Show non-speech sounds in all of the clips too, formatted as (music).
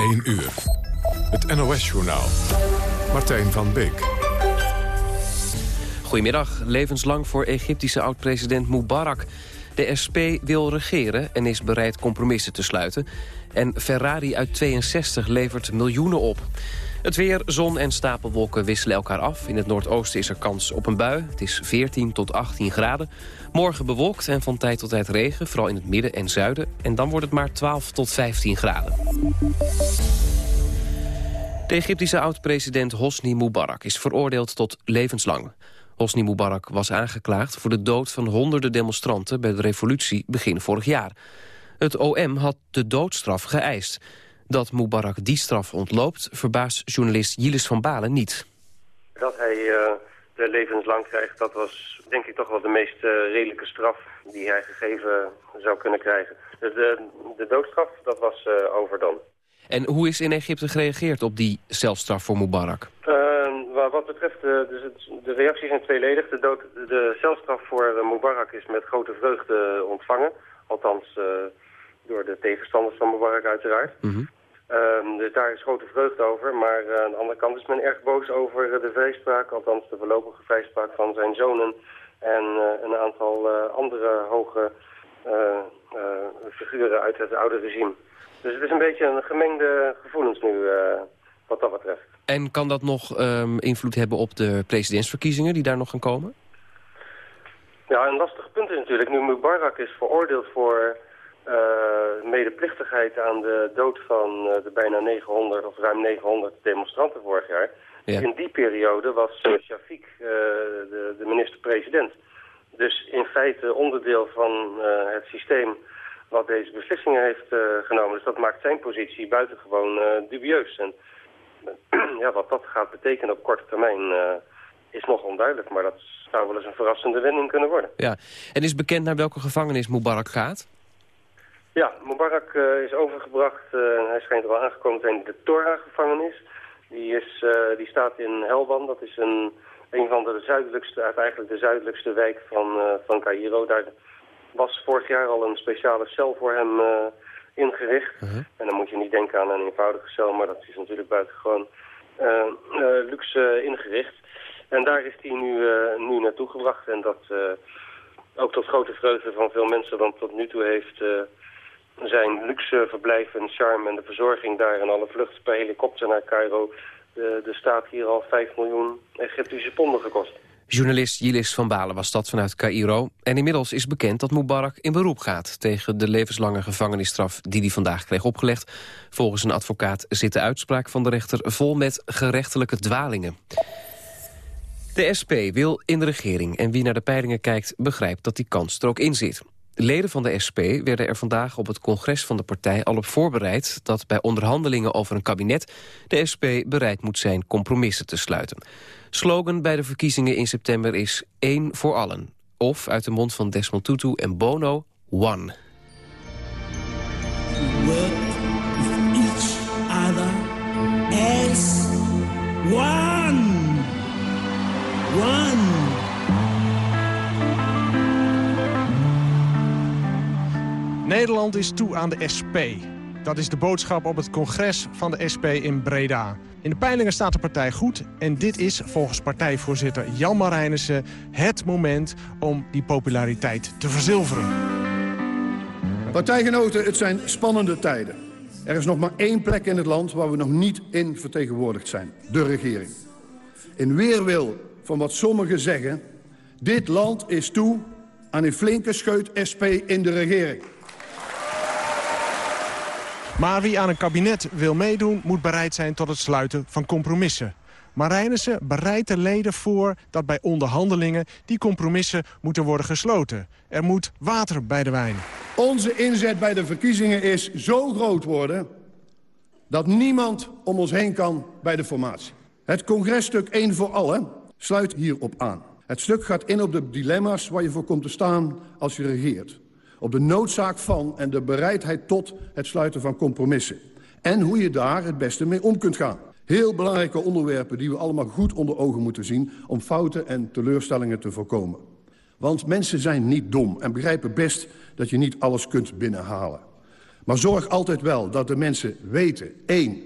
1 uur. Het NOS-journaal. Martijn van Beek. Goedemiddag. Levenslang voor Egyptische oud-president Mubarak. De SP wil regeren en is bereid compromissen te sluiten. En Ferrari uit 62 levert miljoenen op. Het weer, zon en stapelwolken wisselen elkaar af. In het noordoosten is er kans op een bui. Het is 14 tot 18 graden. Morgen bewolkt en van tijd tot tijd regen, vooral in het midden en zuiden. En dan wordt het maar 12 tot 15 graden. De Egyptische oud-president Hosni Mubarak is veroordeeld tot levenslang. Hosni Mubarak was aangeklaagd voor de dood van honderden demonstranten... bij de revolutie begin vorig jaar. Het OM had de doodstraf geëist. Dat Mubarak die straf ontloopt, verbaast journalist Yilis van Balen niet. Dat hij uh, de levenslang krijgt, dat was denk ik toch wel de meest uh, redelijke straf die hij gegeven zou kunnen krijgen. Dus de, de doodstraf, dat was uh, over dan. En hoe is in Egypte gereageerd op die zelfstraf voor Mubarak? wat betreft, dus het, de reacties zijn tweeledig. De, dood, de zelfstraf voor Mubarak is met grote vreugde ontvangen. Althans, door de tegenstanders van Mubarak uiteraard. Mm Um, dus daar is grote vreugde over. Maar uh, aan de andere kant is men erg boos over de vrijspraak, althans de voorlopige vrijspraak van zijn zonen en uh, een aantal andere hoge figuren uit het oude regime. Dus het is een beetje een gemengde gevoelens nu wat dat betreft. En kan dat nog um, invloed hebben op de presidentsverkiezingen die daar nog gaan komen? Ja, een lastig punt is natuurlijk, nu Mubarak is veroordeeld voor medeplichtigheid aan de dood van uh, de bijna 900 of ruim 900 demonstranten vorig jaar. Ja. In die periode was uh, Shafiq de, de minister-president. Dus in feite onderdeel van het systeem wat deze beslissingen heeft genomen. Dus dat maakt zijn positie buitengewoon dubieus. En (clears throat) ja, wat dat gaat betekenen op korte termijn is nog onduidelijk. Maar dat zou wel eens een verrassende wending kunnen worden. Ja. En is bekend naar welke gevangenis Mubarak gaat? Ja, Mubarak uh, is overgebracht, uh, hij schijnt wel aangekomen te zijn, in de Torah-gevangenis. Die, is, uh, die staat in Helwan, dat is een, een van de zuidelijkste, eigenlijk de zuidelijkste wijk van, van Cairo. Daar was vorig jaar al een speciale cel voor hem ingericht. -huh. En dan moet je niet denken aan een eenvoudige cel, maar dat is natuurlijk buitengewoon luxe ingericht. En daar is hij nu, nu naartoe gebracht en dat ook tot grote vreugde van veel mensen, want tot nu toe heeft zijn luxe verblijf en charme en de verzorging daar... en alle vluchten per helikopter naar Cairo... De, de staat hier al 5 miljoen Egyptische ponden gekost. Journalist Yilis van Balen was dat vanuit Cairo. En inmiddels is bekend dat Mubarak in beroep gaat... tegen de levenslange gevangenisstraf die hij vandaag kreeg opgelegd. Volgens een advocaat zit de uitspraak van de rechter... vol met gerechtelijke dwalingen. De SP wil in de regering en wie naar de peilingen kijkt... begrijpt dat die kans er ook in zit. Leden van de SP werden er vandaag op het congres van de partij al op voorbereid... dat bij onderhandelingen over een kabinet de SP bereid moet zijn compromissen te sluiten. Slogan bij de verkiezingen in september is één voor allen. Of uit de mond van Desmond Tutu en Bono, one. Work each other as one. One. Nederland is toe aan de SP. Dat is de boodschap op het congres van de SP in Breda. In de peilingen staat de partij goed en dit is volgens partijvoorzitter Jan Marijnissen... het moment om die populariteit te verzilveren. Partijgenoten, het zijn spannende tijden. Er is nog maar één plek in het land waar we nog niet in vertegenwoordigd zijn. De regering. In weerwil van wat sommigen zeggen... dit land is toe aan een flinke scheut SP in de regering. Maar wie aan een kabinet wil meedoen, moet bereid zijn tot het sluiten van compromissen. Marijnissen bereidt de leden voor dat bij onderhandelingen die compromissen moeten worden gesloten. Er moet water bij de wijn. Onze inzet bij de verkiezingen is zo groot worden dat niemand om ons heen kan bij de formatie. Het congresstuk 1 voor allen sluit hierop aan. Het stuk gaat in op de dilemma's waar je voor komt te staan als je regeert op de noodzaak van en de bereidheid tot het sluiten van compromissen. En hoe je daar het beste mee om kunt gaan. Heel belangrijke onderwerpen die we allemaal goed onder ogen moeten zien... om fouten en teleurstellingen te voorkomen. Want mensen zijn niet dom en begrijpen best dat je niet alles kunt binnenhalen. Maar zorg altijd wel dat de mensen weten... één,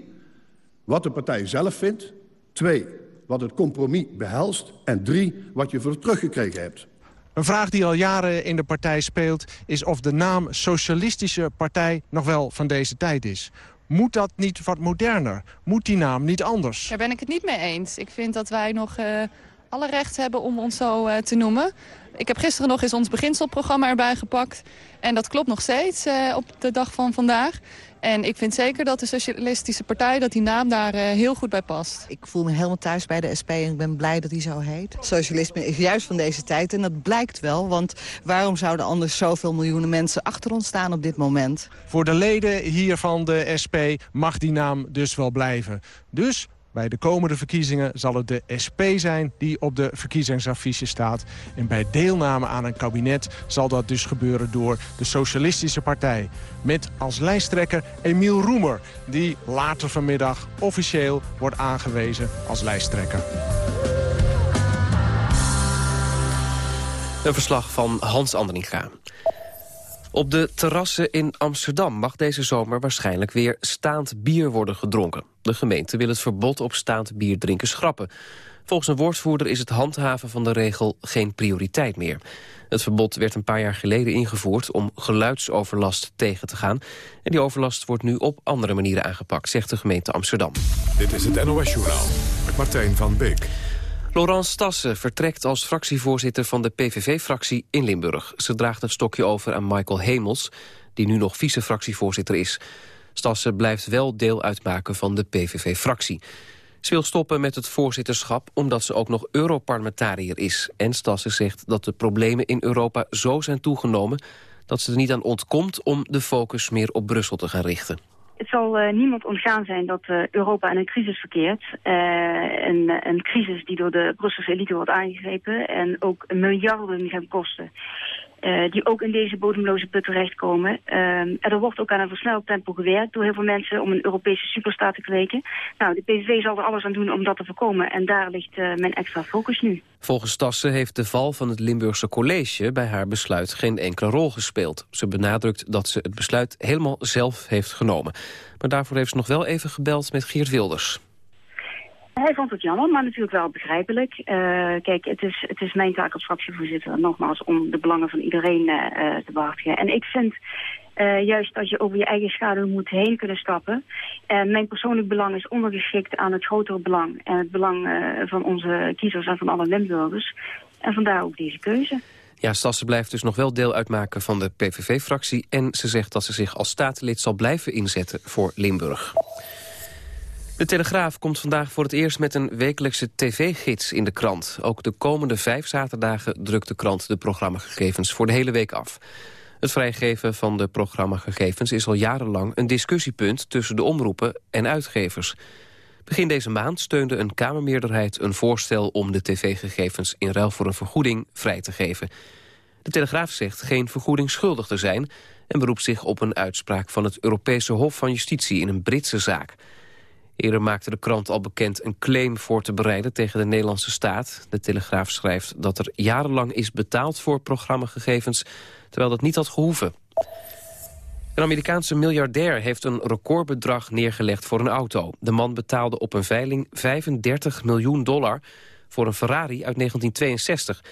wat de partij zelf vindt. Twee, wat het compromis behelst. En drie, wat je voor teruggekregen hebt. Een vraag die al jaren in de partij speelt... is of de naam Socialistische Partij nog wel van deze tijd is. Moet dat niet wat moderner? Moet die naam niet anders? Daar ben ik het niet mee eens. Ik vind dat wij nog uh, alle recht hebben om ons zo uh, te noemen. Ik heb gisteren nog eens ons beginselprogramma erbij gepakt. En dat klopt nog steeds uh, op de dag van vandaag. En ik vind zeker dat de Socialistische Partij, dat die naam daar uh, heel goed bij past. Ik voel me helemaal thuis bij de SP en ik ben blij dat hij zo heet. Socialisme is juist van deze tijd en dat blijkt wel. Want waarom zouden anders zoveel miljoenen mensen achter ons staan op dit moment? Voor de leden hier van de SP mag die naam dus wel blijven. Dus bij de komende verkiezingen zal het de SP zijn die op de verkiezingsaffiche staat. En bij deelname aan een kabinet zal dat dus gebeuren door de Socialistische Partij. Met als lijsttrekker Emiel Roemer, die later vanmiddag officieel wordt aangewezen als lijsttrekker. Een verslag van Hans Andringa. Op de terrassen in Amsterdam mag deze zomer waarschijnlijk weer staand bier worden gedronken. De gemeente wil het verbod op staand bier drinken schrappen. Volgens een woordvoerder is het handhaven van de regel geen prioriteit meer. Het verbod werd een paar jaar geleden ingevoerd om geluidsoverlast tegen te gaan. En die overlast wordt nu op andere manieren aangepakt, zegt de gemeente Amsterdam. Dit is het NOS Journaal met Martijn van Beek. Laurence Stassen vertrekt als fractievoorzitter van de PVV-fractie in Limburg. Ze draagt het stokje over aan Michael Hemels, die nu nog vice-fractievoorzitter is. Stassen blijft wel deel uitmaken van de PVV-fractie. Ze wil stoppen met het voorzitterschap omdat ze ook nog Europarlementariër is. En Stassen zegt dat de problemen in Europa zo zijn toegenomen... dat ze er niet aan ontkomt om de focus meer op Brussel te gaan richten. Het zal uh, niemand ontgaan zijn dat uh, Europa in een crisis verkeert. Uh, een, een, crisis die door de Brusselse elite wordt aangegrepen en ook miljarden gaan kosten. Uh, die ook in deze bodemloze put terechtkomen. Uh, en er wordt ook aan een versneld tempo gewerkt door heel veel mensen om een Europese superstaat te kweken. Nou, de PVV zal er alles aan doen om dat te voorkomen en daar ligt uh, mijn extra focus nu. Volgens Tassen heeft de val van het Limburgse college bij haar besluit geen enkele rol gespeeld. Ze benadrukt dat ze het besluit helemaal zelf heeft genomen. Maar daarvoor heeft ze nog wel even gebeld met Geert Wilders. Hij vond het jammer, maar natuurlijk wel begrijpelijk. Uh, kijk, het is, het is mijn taak als fractievoorzitter nogmaals om de belangen van iedereen uh, te behartigen. En ik vind juist dat je over je eigen schaduw moet heen kunnen stappen. En mijn persoonlijk belang is ondergeschikt aan het grotere belang. En het belang van onze kiezers en van alle Limburgers. En vandaar ook deze keuze. Ja, Stassen blijft dus nog wel deel uitmaken van de PVV-fractie... en ze zegt dat ze zich als statenlid zal blijven inzetten voor Limburg. De Telegraaf komt vandaag voor het eerst met een wekelijkse tv-gids in de krant. Ook de komende vijf zaterdagen drukt de krant de programmagegevens voor de hele week af. Het vrijgeven van de programmagegevens is al jarenlang een discussiepunt tussen de omroepen en uitgevers. Begin deze maand steunde een Kamermeerderheid een voorstel om de tv-gegevens in ruil voor een vergoeding vrij te geven. De Telegraaf zegt geen vergoeding schuldig te zijn en beroept zich op een uitspraak van het Europese Hof van Justitie in een Britse zaak. Eerder maakte de krant al bekend een claim voor te bereiden tegen de Nederlandse staat. De Telegraaf schrijft dat er jarenlang is betaald voor programmagegevens, terwijl dat niet had gehoeven. Een Amerikaanse miljardair heeft een recordbedrag neergelegd voor een auto. De man betaalde op een veiling 35 miljoen dollar voor een Ferrari uit 1962.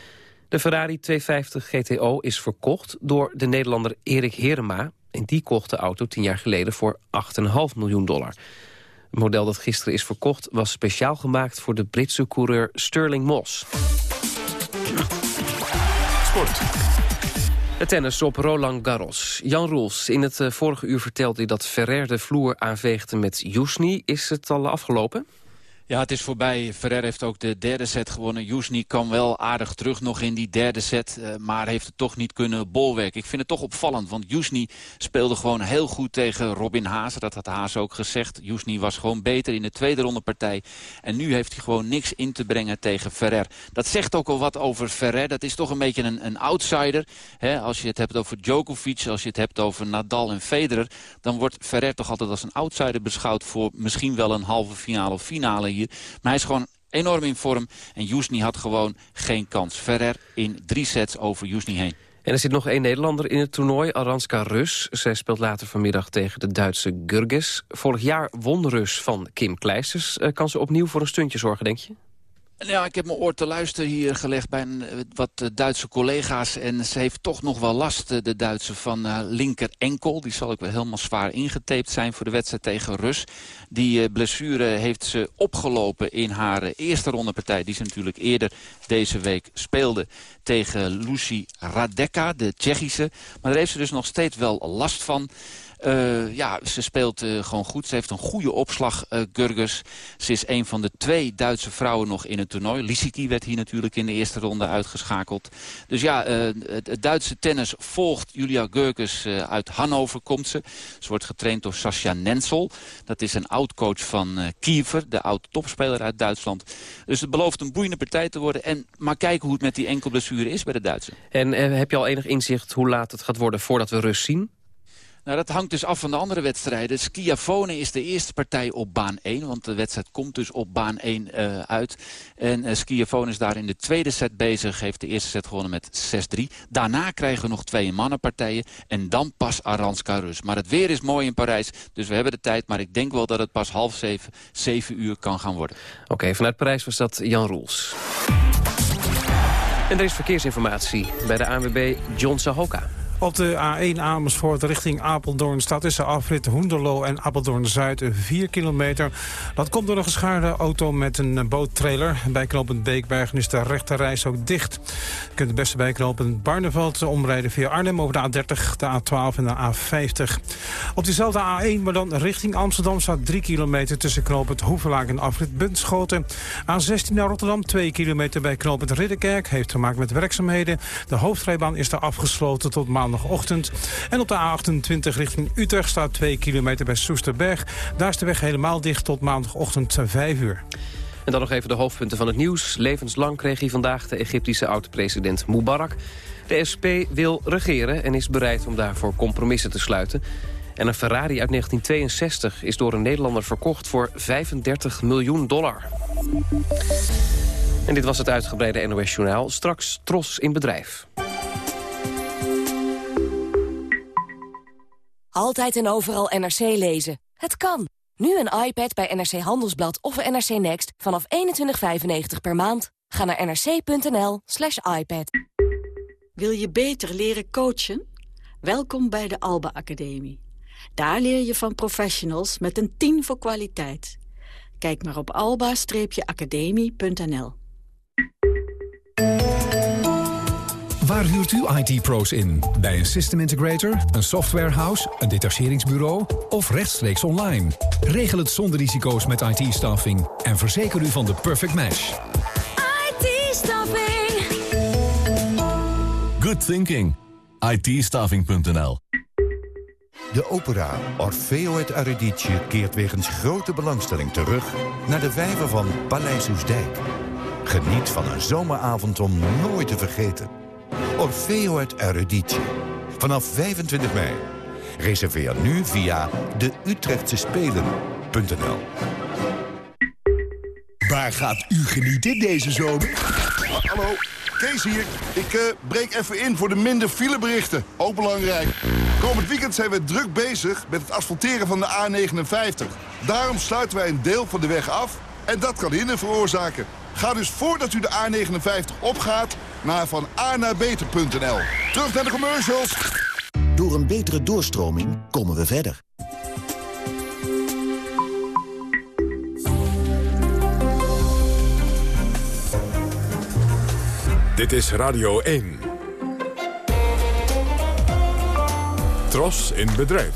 De Ferrari 250 GTO is verkocht door de Nederlander Erik Herema... en die kocht de auto tien jaar geleden voor 8,5 miljoen dollar. Het model dat gisteren is verkocht was speciaal gemaakt voor de Britse coureur Sterling Moss. Sport. Het tennis op Roland Garros. Jan Roels, in het eh, vorige uur vertelde hij dat Ferrer de vloer aanveegde met Jusni. Is het al afgelopen? Ja, het is voorbij. Ferrer heeft ook de derde set gewonnen. Jusni kan wel aardig terug nog in die derde set. Uh, maar heeft het toch niet kunnen bolwerken. Ik vind het toch opvallend. Want Jusni speelde gewoon heel goed tegen Robin Haase. Dat had Haase ook gezegd. Jusni was gewoon beter in de tweede ronde partij. En nu heeft hij gewoon niks in te brengen tegen Ferrer. Dat zegt ook al wat over Ferrer. Dat is toch een beetje een, een outsider. Als je het hebt over Djokovic, als je het hebt over Nadal en Federer... dan wordt Ferrer toch altijd als een outsider beschouwd... voor misschien wel een halve finale of finale Maar hij is gewoon enorm in vorm. En Jusni had gewoon geen kans. Ferrer in drie sets over Jusni heen. En er zit nog één Nederlander in het toernooi, Aranska Rus. Zij speelt later vanmiddag tegen de Duitse Gurges. Vorig jaar won Rus van Kim Kleisters. Uh, kan ze opnieuw voor een stuntje zorgen, denk je? Ja, ik heb mijn oor te luisteren hier gelegd bij een, eh, wat eh, Duitse collega's. En ze heeft toch nog wel last, eh, de Duitse, van uh, linker enkel. Die zal ook wel helemaal zwaar ingetaped zijn voor de wedstrijd tegen Rus. Die blessure heeft ze opgelopen in haar eerste rondepartij... die ze natuurlijk eerder deze week speelde tegen Lucy Radeka, de Tsjechische. Maar daar heeft ze dus nog steeds wel last van... Uh, ja, ze speelt uh, gewoon goed. Ze heeft een goede opslag, uh, Gurgers. Ze is een van de twee Duitse vrouwen nog in het toernooi. Lisicki werd hier natuurlijk in de eerste ronde uitgeschakeld. Dus ja, het, het, Duitse tennis volgt Julia Gurgers uit Hannover, komt ze. Ze wordt getraind door Sascha Nensel. Dat is een oud-coach van Kiever, de oud-topspeler uit Duitsland. Dus het belooft een boeiende partij te worden. En maar kijken hoe het met die enkelblessure is bij de Duitsers. En heb je al enig inzicht hoe laat het gaat worden voordat we rust zien? Nou, dat hangt dus af van de andere wedstrijden. Skiafone is de eerste partij op baan 1. Want de wedstrijd komt dus op baan 1 uh, eh, uit. En uh, Skiafone is daar in de tweede set bezig. Heeft de eerste set gewonnen met 6-3. Daarna krijgen we nog twee mannenpartijen. En dan pas Aranska Rus. Maar het weer is mooi in Parijs. Dus we hebben de tijd. Maar ik denk wel dat het pas half zeven, zeven uur kan gaan worden. Oké, vanuit Parijs was dat Jan Roels. En er is verkeersinformatie bij de ANWB John Sahoka. Op de A1 Amersfoort richting Apeldoorn staat tussen afrit Hoenderloo en Apeldoorn-Zuid 4 kilometer. Dat komt door een geschaarde auto met een boottrailer. Bij knooppunt Beekbergen is de rechterreis ook dicht. Je kunt het beste bij knooppunt Barneveld omrijden via Arnhem over de A30, de A12 en de A50. Op diezelfde A1, maar dan richting Amsterdam staat 3 kilometer tussen knooppunt Hoevelaak en afrit Buntschoten. A16 naar Rotterdam 2 kilometer bij knooppunt Ridderkerk. Heeft te maken met werkzaamheden. De hoofdrijbaan is daar afgesloten tot maandag maandagochtend. En op de A28 richting Utrecht staat 2 kilometer bij Soesterberg. Daar is de weg helemaal dicht tot maandagochtend 5 uur. En dan nog even de hoofdpunten van het nieuws. Levenslang kreeg hij vandaag de Egyptische oud-president Mubarak. De SP wil regeren en is bereid om daarvoor compromissen te sluiten. En een Ferrari uit 1962 is door een Nederlander verkocht voor 35 miljoen dollar. En dit was het uitgebreide NOS-journaal. Straks Tros in bedrijf. Altijd en overal NRC lezen. Het kan. Nu een iPad bij NRC Handelsblad of NRC Next vanaf 21,95 per maand. Ga naar nrc.nl slash iPad. Wil je beter leren coachen? Welkom bij de Alba Academie. Daar leer je van professionals met een 10 voor kwaliteit. Kijk maar op alba-academie.nl. Waar huurt u IT-pro's in? Bij een system integrator, een softwarehouse, een detacheringsbureau of rechtstreeks online? Regel het zonder risico's met IT-staffing en verzeker u van de perfect match. IT-staffing. Good thinking. it De opera Orfeo het Eurydice keert wegens grote belangstelling terug... naar de vijver van Paleis Oesdijk. Geniet van een zomeravond om nooit te vergeten. Orfeo het Eruditie. Vanaf 25 mei. Reserveer nu via de Utrechtse Spelen.nl. Waar gaat u genieten deze zomer? Hallo, Kees hier. Ik uh, breek even in voor de minder fileberichten. Ook belangrijk. Komend weekend zijn we druk bezig met het asfalteren van de A59. Daarom sluiten wij een deel van de weg af en dat kan hinder veroorzaken. Ga dus voordat u de A59 opgaat naar van A naar beter.nl. Terug naar de commercials. Door een betere doorstroming komen we verder. Dit is Radio 1. Tros in bedrijf.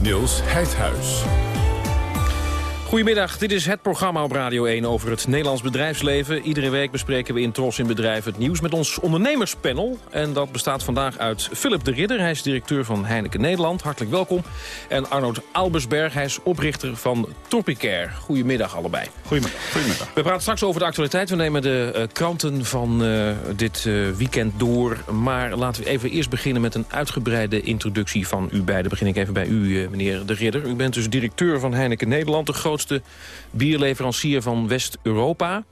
Niels Heidhuis. Goedemiddag, dit is het programma op Radio 1 over het Nederlands bedrijfsleven. Iedere week bespreken we in Tros in Bedrijf het nieuws met ons ondernemerspanel. En dat bestaat vandaag uit Philip de Ridder, hij is directeur van Heineken Nederland. Hartelijk welkom. En Arnold Albersberg, hij is oprichter van Tropicare. Goedemiddag allebei. Goedemiddag. Goedemiddag. We praten straks over de actualiteit. We nemen de uh, kranten van uh, dit uh, weekend door. Maar laten we even eerst beginnen met een uitgebreide introductie van u beiden. Begin ik even bij u, meneer de Ridder. U bent dus directeur van Heineken Nederland, de grootste bierleverancier van West-Europa.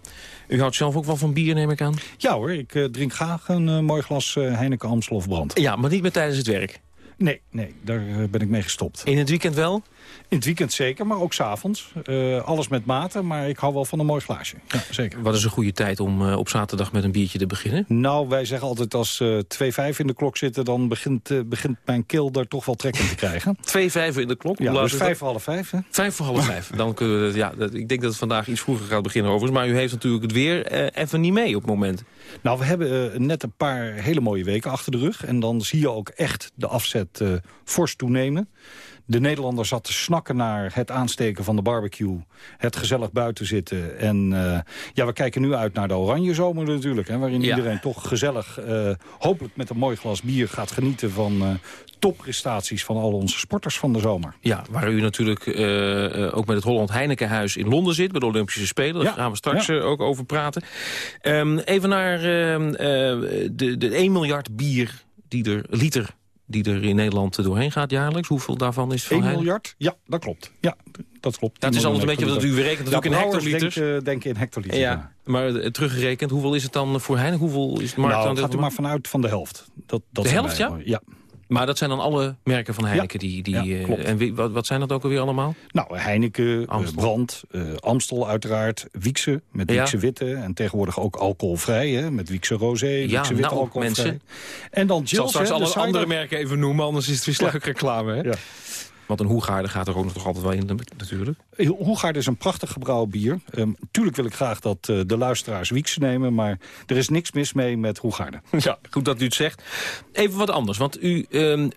U houdt zelf ook wel van bier, neem ik aan? Ja hoor, ik uh, drink graag een uh, mooi glas uh, Heineken Amstel of Brand. Ja, maar niet meer tijdens het werk? Nee, nee, daar ben ik mee gestopt. In het weekend wel? In het weekend zeker, maar ook s'avonds. Uh, alles met mate, maar ik hou wel van een mooi glaasje. Ja, zeker. Wat is een goede tijd om uh, op zaterdag met een biertje te beginnen? Nou, wij zeggen altijd als uh, 2-5 in de klok zitten... dan begint, begint mijn keel daar toch wel trek in te krijgen. (laughs) 2-5 in de klok? Ja, dus vijf voor half vijf. Hè? Vijf voor half vijf. Dan kunnen we, ja, ik denk dat het vandaag iets vroeger gaat beginnen overigens. Maar u heeft natuurlijk het weer even niet mee op het moment. Nou, we hebben net een paar hele mooie weken achter de rug. En dan zie je ook echt de afzet fors toenemen. De Nederlander zat te snakken naar het aansteken van de barbecue. Het gezellig buiten zitten. En uh, ja, we kijken nu uit naar de oranje zomer natuurlijk. Hè, waarin ja. iedereen toch gezellig, uh, hopelijk met een mooi glas bier... gaat genieten van uh, topprestaties van al onze sporters van de zomer. Ja, waar u natuurlijk ook met het Holland Heinekenhuis in Londen zit... bij de Olympische Spelen. Daar gaan we straks ja. ook over praten. Um, even naar ehm, de, de 1 miljard bier die er, liter die er in Nederland doorheen gaat jaarlijks. Hoeveel daarvan is van 1 miljard? Ja, dat klopt. Ja, dat klopt. Dat is altijd een beetje wat u rekent natuurlijk ja, in hectoliters. Denk, denk in hectoliters. Ja, ja. Maar uh, teruggerekend, hoeveel is het dan voor Heineken? Hoeveel is het markt nou, dan gaat u maar vanuit van de helft. Dat, dat de helft, ja? Ja. Maar dat zijn dan alle merken van Heineken? Ja, die, die, ja, klopt. en wie, wat, wat, zijn dat ook alweer allemaal? Nou, Heineken, Amstel. Brand, uh, Amstel uiteraard, Wiekse met Wiekse ja. Witte... en tegenwoordig ook alcoholvrij, hè, met Wiekse Rosé, Wiekse ja, Witte nou, alcoholvrij. Mensen. En dan Jills, Ik zal straks alle andere merken even noemen, anders is het weer slagreclame. Hè? Want een Hoegaarde gaat er ook nog altijd wel in natuurlijk. Hoegaarde is een prachtig gebrouwen bier. Um, tuurlijk wil ik graag dat uh, de luisteraars Wiekse nemen... maar er is niks mis mee met Hoegaarde. (laughs) Ja, goed dat u het zegt. Even wat anders, want u... Um,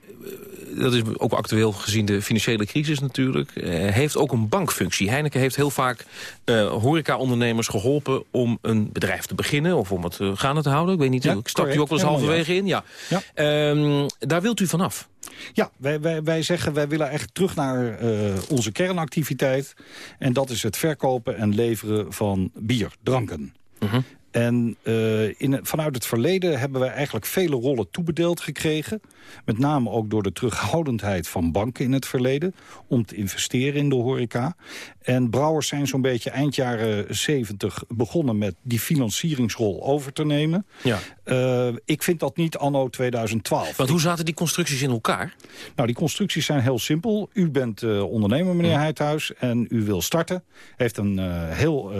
dat is ook actueel gezien de financiële crisis natuurlijk... Uh, heeft ook een bankfunctie. Heineken heeft heel vaak uh, horeca-ondernemers geholpen... om een bedrijf te beginnen of om het uh, gaande te houden. Ik weet niet, ja, ik stak u ook wel eens halverwege in. Ja. ja. Um, daar wilt u vanaf? Ja, wij, wij, wij zeggen wij willen echt terug naar uh, onze kernactiviteit. En dat is het verkopen en leveren van bier, dranken. Uh -huh. En uh, in, vanuit het verleden hebben wij eigenlijk vele rollen toebedeeld gekregen. Met name ook door de terughoudendheid van banken in het verleden... om te investeren in de horeca. En brouwers zijn zo'n beetje eind jaren 70 begonnen... met die financieringsrol over te nemen. Ja. Uh, ik vind dat niet anno 2012. Want hoe zaten die constructies in elkaar? Nou, die constructies zijn heel simpel. U bent uh, ondernemer, meneer ja. Heithuis, en u wil starten. Heeft een uh, heel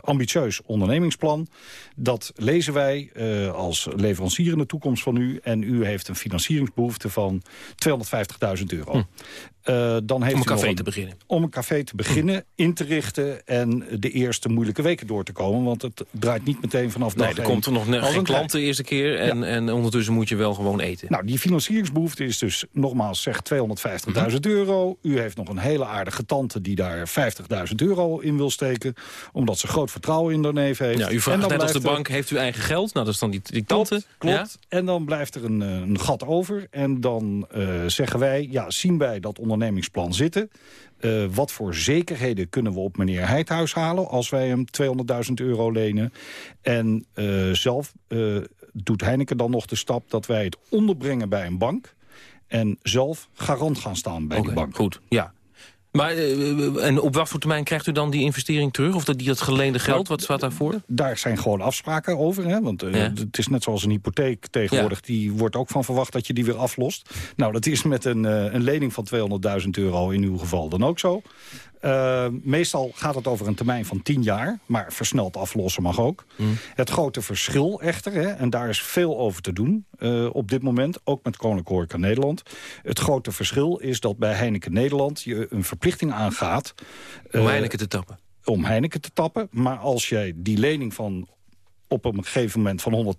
ambitieus ondernemingsplan. Dat lezen wij als leverancier in de toekomst van u. En u heeft een financieringsbehoefte van 250.000 euro. Hm. Uh, dan heeft om een café een, te beginnen. Om een café te beginnen, hm. in te richten... en de eerste moeilijke weken door te komen. Want het draait niet meteen vanaf dag Nee, er komt er nog geen klant de eerste keer. En, ja. en ondertussen moet je wel gewoon eten. Nou, die financieringsbehoefte is dus nogmaals zeg 250.000 hm. euro. U heeft nog een hele aardige tante die daar 50.000 euro in wil steken. Omdat ze groot vertrouwen in de neef heeft. Ja, u vraagt net als de bank, heeft u eigen geld? Nou, dat is dan die, die tante. Klopt, klopt. Ja? En dan blijft er een, een gat over. En dan uh, zeggen wij, ja, zien wij dat ondernemingsplan zitten. Uh, wat voor zekerheden kunnen we op meneer Heithuis halen... als wij hem 200.000 euro lenen? En uh, zelf uh, doet Heineken dan nog de stap dat wij het onderbrengen bij een bank... en zelf garant gaan staan bij okay, die bank. Goed, ja. Maar uh, en op wat voor termijn krijgt u dan die investering terug? Of dat, die, dat geleende geld, nou, wat staat daarvoor? Daar zijn gewoon afspraken over. Hè? Want uh, ja. het is net zoals een hypotheek tegenwoordig. Ja. Die wordt ook van verwacht dat je die weer aflost. Nou, dat is met een, uh, een lening van 200.000 euro in uw geval dan ook zo. Uh, meestal gaat het over een termijn van 10 jaar, maar versneld aflossen mag ook. Mm. Het grote verschil echter, hè, en daar is veel over te doen uh, op dit moment, ook met Koninklijke Horeca Nederland. Het grote verschil is dat bij Heineken Nederland je een verplichting aangaat... Om uh, Heineken te tappen? Om Heineken te tappen, maar als jij die lening van op een gegeven moment van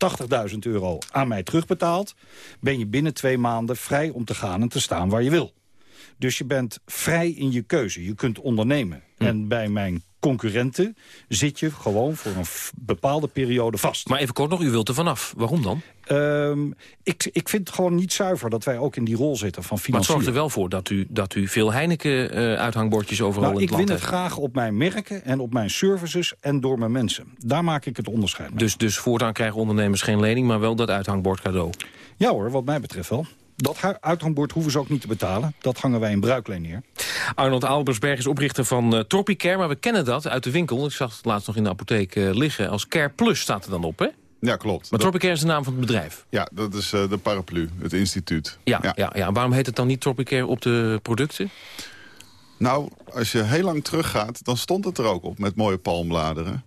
180.000 euro aan mij terugbetaalt... ben je binnen twee maanden vrij om te gaan en te staan waar je wil. Dus je bent vrij in je keuze. Je kunt ondernemen. Hm. En bij mijn concurrenten zit je gewoon voor een bepaalde periode vast. Maar even kort nog, u wilt er vanaf. Waarom dan? Um, ik, ik vind het gewoon niet zuiver dat wij ook in die rol zitten van financiën. Maar het zorgt er wel voor dat u, dat u veel Heineken-uithangbordjes uh, overal nou, in het land Ik win het graag op mijn merken en op mijn services en door mijn mensen. Daar maak ik het onderscheid mee. Dus, dus voortaan krijgen ondernemers geen lening, maar wel dat uithangbord cadeau? Ja hoor, wat mij betreft wel. Dat uithangbord hoeven ze ook niet te betalen. Dat hangen wij in bruikleen neer. Arnold Albersberg is oprichter van uh, Tropicare. Maar we kennen dat uit de winkel. Ik zag het laatst nog in de apotheek uh, liggen. Als Care Plus staat er dan op, hè? Ja, klopt. Maar Tropicare is de naam van het bedrijf? Ja, dat is uh, de paraplu, het instituut. Ja, ja. Ja, ja, waarom heet het dan niet Tropicare op de producten? Nou, als je heel lang teruggaat, dan stond het er ook op met mooie palmbladeren.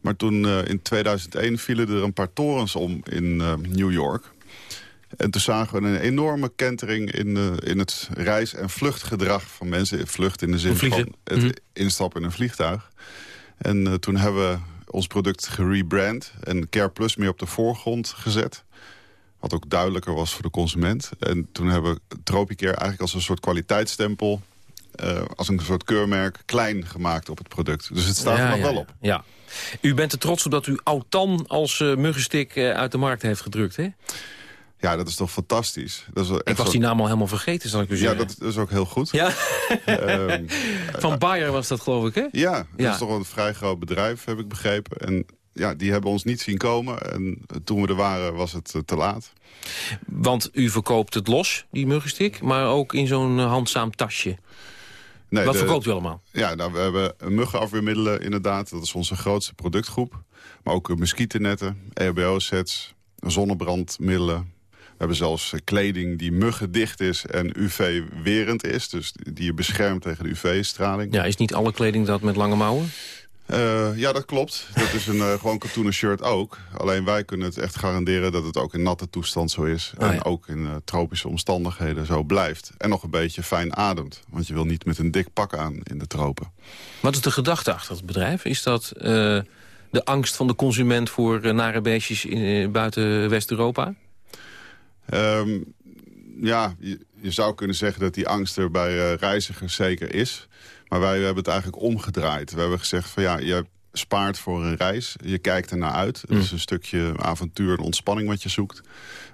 Maar toen uh, in 2001 vielen er een paar torens om in uh, New York. En toen zagen we een enorme kentering in, uh, in het reis- en vluchtgedrag van mensen. Vlucht in de zin van het mm -hmm. instappen in een vliegtuig. En toen hebben we ons product gerebrand en Care Plus meer op de voorgrond gezet. Wat ook duidelijker was voor de consument. En toen hebben we Tropicare eigenlijk als een soort kwaliteitsstempel... Uh, als een soort keurmerk klein gemaakt op het product. Dus het staat ja, er nog ja, wel op. Ja. U bent er trots op dat u Autan als uh, muggenstik uh, uit de markt heeft gedrukt, hè? Ja, dat is toch fantastisch. Dat is wel Ik was die naam al helemaal vergeten, zal ik u zeggen. Ja, dat is ook heel goed. Ja? um, (laughs) Van Bayer was dat, geloof ik, hè? Ja, dat ja. is toch wel een vrij groot bedrijf, heb ik begrepen. En ja, die hebben ons niet zien komen. En toen we er waren, was het te laat. Want u verkoopt het los, die muggenstik, maar ook in zo'n handzaam tasje. Nee, Wat de, verkoopt u allemaal? Ja, nou, we hebben muggenafweermiddelen inderdaad. Dat is onze grootste productgroep. Maar ook muskietennetten, EHBO-sets, zonnebrandmiddelen. We hebben zelfs kleding die muggendicht is en UV-werend is. Dus die je beschermt tegen de UV-straling. Ja, is niet alle kleding dat met lange mouwen? Uh, ja, dat klopt. Dat is een uh, gewoon katoenen shirt ook. Alleen wij kunnen het echt garanderen dat het ook in natte toestand zo is. Ah, en ja. ook in uh, tropische omstandigheden zo blijft. En nog een beetje fijn ademt. Want je wil niet met een dik pak aan in de tropen. Wat is de gedachte achter het bedrijf? Is dat eh, de angst van de consument voor nare beestjes in, buiten West-Europa? Um, ja, je, je, zou kunnen zeggen dat die angst er bij reizigers zeker is. Maar wij hebben het eigenlijk omgedraaid. We hebben gezegd van ja, je spaart voor een reis. Je kijkt er naar uit. Het Mm. is een stukje avontuur en ontspanning wat je zoekt.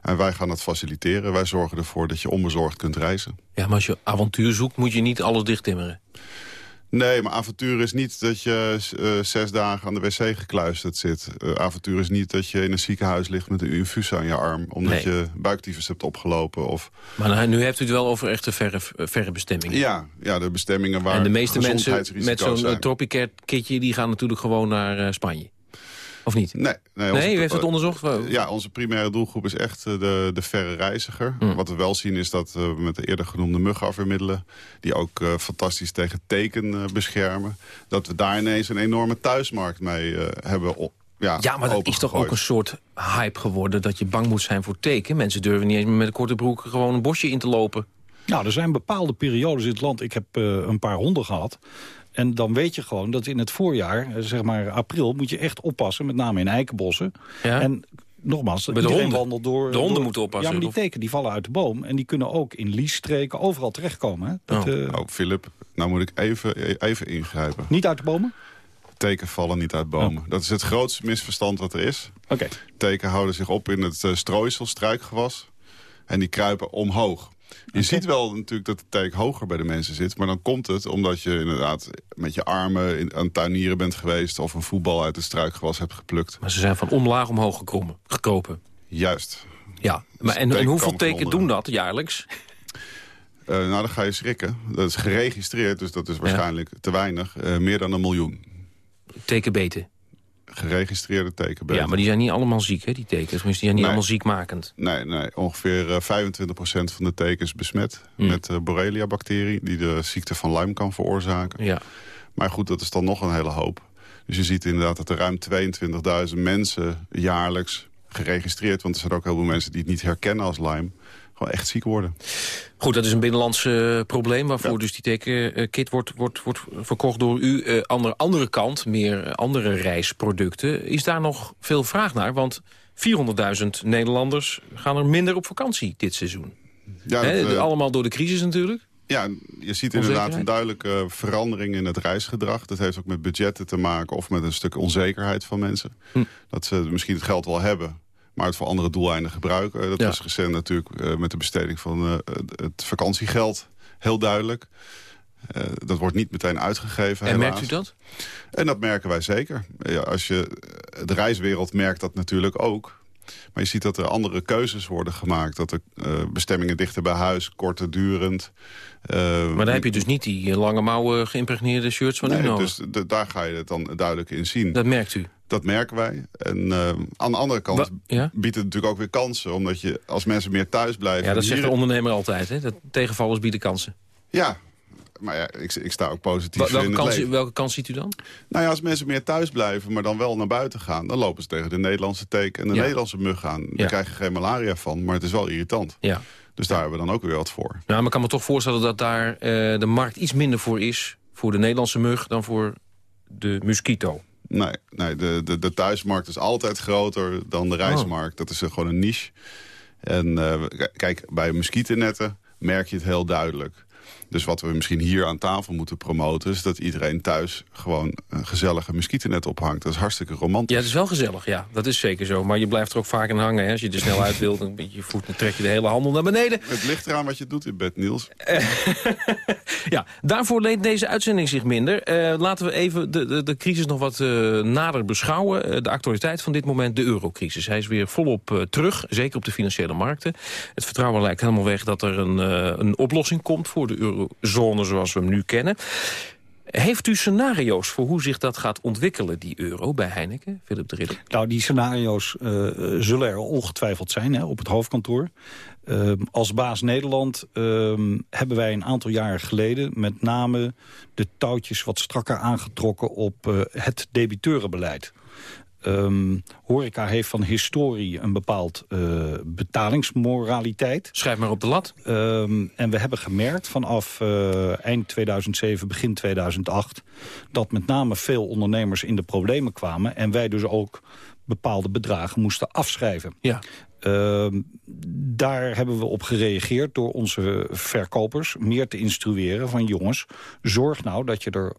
En wij gaan dat faciliteren. Wij zorgen ervoor dat je onbezorgd kunt reizen. Ja, maar als je avontuur zoekt, moet je niet alles dichttimmeren. Nee, maar avontuur is niet dat je uh, zes dagen aan de wc gekluisterd zit. Uh, avontuur is niet dat je in een ziekenhuis ligt met een infus aan je arm... omdat Nee. je buiktyfus hebt opgelopen. Of... Maar nou, nu hebt u het wel over echte verre, verre bestemmingen. Ja, ja, de bestemmingen waar en de meeste mensen met zo'n zijn. Tropicare kitje... die gaan natuurlijk gewoon naar eh, Spanje. Of niet? Nee, nee, u heeft het onderzocht? Ja, onze primaire doelgroep is echt eh, de, de verre reiziger. Hm. Wat we wel zien is dat eh, we met de eerder genoemde muggenafweermiddelen... die ook eh, fantastisch tegen teken eh, beschermen... dat we daar ineens een enorme thuismarkt mee eh, hebben op, ja, Ja, maar dat is toch ook een soort hype geworden... dat je bang moet zijn voor teken? Mensen durven niet eens meer met een korte broek gewoon een bosje in te lopen. Nou, er zijn bepaalde periodes in het land. Ik heb eh, een paar honden gehad. En dan weet je gewoon dat in het voorjaar, eh, zeg maar april... moet je echt oppassen, met name in eikenbossen. Ja? En nogmaals, de iedereen honden. wandelt door... De honden door- moeten oppassen, Ja, maar die teken die vallen uit de boom. En die kunnen ook in liesstreken overal terechtkomen. Hè? Dat, eh, Oh, Philip, nou moet ik even, even ingrijpen. Niet uit de bomen? Teken vallen niet uit bomen. Dat is het grootste misverstand wat er is. Oké. Teken houden zich op in het eh, strooisel, struikgewas. En die kruipen omhoog. Je ziet wel natuurlijk dat de teken hoger bij de mensen zit. Maar dan komt het omdat je inderdaad met je armen in, aan tuinieren bent geweest... of een voetbal uit het struikgewas hebt geplukt. Maar ze zijn van omlaag omhoog gekrommen, gekropen. Juist. Ja, maar en, hoeveel teken doen dat jaarlijks? Eh, nou, dan ga je schrikken. Dat is geregistreerd, dus dat is waarschijnlijk te weinig. Eh, meer dan een miljoen. Tekenbeten. Geregistreerde tekenbeten. Ja, maar die zijn niet allemaal ziek, hè, die tekens. Tenminste, die zijn niet Nee. allemaal ziekmakend. Nee, nee ongeveer eh, 25% van de tekens besmet Hmm. met eh, Borrelia-bacterie... die de ziekte van Lyme kan veroorzaken. Ja. Maar goed, dat is dan nog een hele hoop. Dus je ziet inderdaad dat er ruim 22.000 mensen jaarlijks geregistreerd... want er zijn ook heel veel mensen die het niet herkennen als Lyme... gewoon echt ziek worden. Goed, dat is een binnenlands eh, probleem... waarvoor dus die tekenkit wordt, wordt, wordt verkocht door u. Eh andere, andere kant, meer eh, andere reisproducten. Is daar nog veel vraag naar? Want 400.000 Nederlanders gaan er minder op vakantie dit seizoen. Ja, dat, eh, allemaal door de crisis natuurlijk. Ja, je ziet inderdaad een duidelijke verandering in het reisgedrag. Dat heeft ook met budgetten te maken of met een stuk onzekerheid van mensen. Hm. Dat ze misschien het geld wel hebben, maar het voor andere doeleinden gebruiken. Eh, Dat Ja. was recent natuurlijk eh, met de besteding van eh, het vakantiegeld heel duidelijk. Dat wordt niet meteen uitgegeven En helaas. merkt u dat? En dat merken wij zeker. Ja, als je, de reiswereld merkt dat natuurlijk ook. Maar je ziet dat er andere keuzes worden gemaakt. Dat er bestemmingen dichter bij huis, korter durend. maar dan heb je dus niet die lange mouwen geïmpregneerde shirts van nee, u nodig. Dus daar ga je het dan duidelijk in zien. Dat merkt u? Dat merken wij. En aan de andere kant biedt het natuurlijk ook weer kansen. Omdat je als mensen meer thuis blijven... Ja, dat zegt de ondernemer altijd. Hè? Dat tegenvallers bieden kansen. Ja, maar ja, ik, ik sta ook positief welke in kans, Welke kans ziet u dan? Nou ja, als mensen meer thuis blijven, maar dan wel naar buiten gaan... dan lopen ze tegen de Nederlandse teek en de Ja. Nederlandse mug aan. Daar Ja. krijg je geen malaria van, maar het is wel irritant. Ja. Dus daar hebben we dan ook weer wat voor. Nou, maar ik kan me toch voorstellen dat daar eh, de markt iets minder voor is... voor de Nederlandse mug dan voor de mosquito. Nee, nee de, de, de thuismarkt is altijd groter dan de reismarkt. Dat is gewoon een niche. En eh, kijk, bij muskietennetten merk je het heel duidelijk. Dus wat we misschien hier aan tafel moeten promoten... is dat iedereen thuis gewoon een gezellige muskietennet ophangt. Dat is hartstikke romantisch. Ja, het is wel gezellig, ja. Dat is zeker zo. Maar je blijft er ook vaak in hangen. Hè. Als je er snel uit wilt, dan je voet, dan trek je de hele handel naar beneden. Het ligt eraan wat je doet in bed, Niels. (laughs) Ja, daarvoor leent deze uitzending zich minder. Eh, laten we even de, de, de crisis nog wat eh, nader beschouwen. Eh, de actualiteit van dit moment, de eurocrisis. Hij is weer volop terug, zeker op de financiële markten. Het vertrouwen lijkt helemaal weg dat er een, een oplossing komt... voor de eurozone zoals we hem nu kennen. Heeft u scenario's voor hoe zich dat gaat ontwikkelen, die euro, bij Heineken? Philip de. Nou, die scenario's eh, zullen er ongetwijfeld zijn hè, op het hoofdkantoor. Ehm, als baas Nederland ehm, hebben wij een aantal jaren geleden... met name de touwtjes wat strakker aangetrokken op eh, het debiteurenbeleid. Ehm, horeca heeft van historie een bepaald eh, betalingsmoraliteit. Schrijf maar op de lat. Ehm, en we hebben gemerkt vanaf eh, eind 2007, begin 2008... dat met name veel ondernemers in de problemen kwamen... en wij dus ook bepaalde bedragen moesten afschrijven. Ja. Ehm, daar hebben we op gereageerd door onze verkopers meer te instrueren van jongens, zorg nou dat je er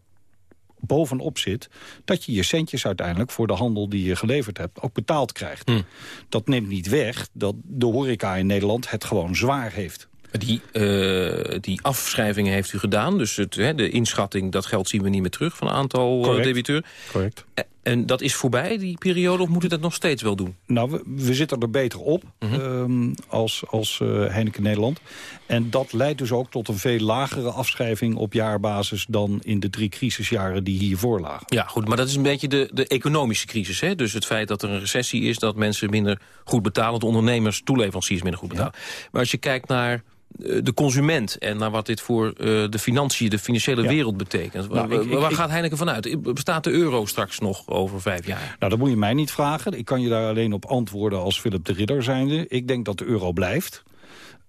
bovenop zit... dat je je centjes uiteindelijk voor de handel die je geleverd hebt... ook betaald krijgt. Hm. Dat neemt niet weg dat de horeca in Nederland het gewoon zwaar heeft. Die, eh, die afschrijvingen heeft u gedaan. Dus het, hè, de inschatting, dat geld zien we niet meer terug van een aantal uh, Correct. debiteurs. Correct. En, dat is voorbij, die periode, of moet u dat nog steeds wel doen? Nou, we, we zitten er beter op ehm, als, als eh, Heineken Nederland. En dat leidt dus ook tot een veel lagere afschrijving op jaarbasis... dan in de drie crisisjaren die hiervoor lagen. Ja, goed, maar dat is een beetje de, de economische crisis. Hè? Dus het feit dat er een recessie is, dat mensen minder goed betalen... de ondernemers, toeleveranciers minder goed betalen. Maar als je kijkt naar de consument en naar wat dit voor eh, de financiën, de financiële wereld betekent. Nou, Waar- ik- ik- waar ik- gaat Heineken vanuit? Bestaat de euro straks nog over vijf jaar? Nou, dat moet je mij niet vragen. Ik kan je daar alleen op antwoorden als Philip de Ridder zijnde. Ik denk dat de euro blijft.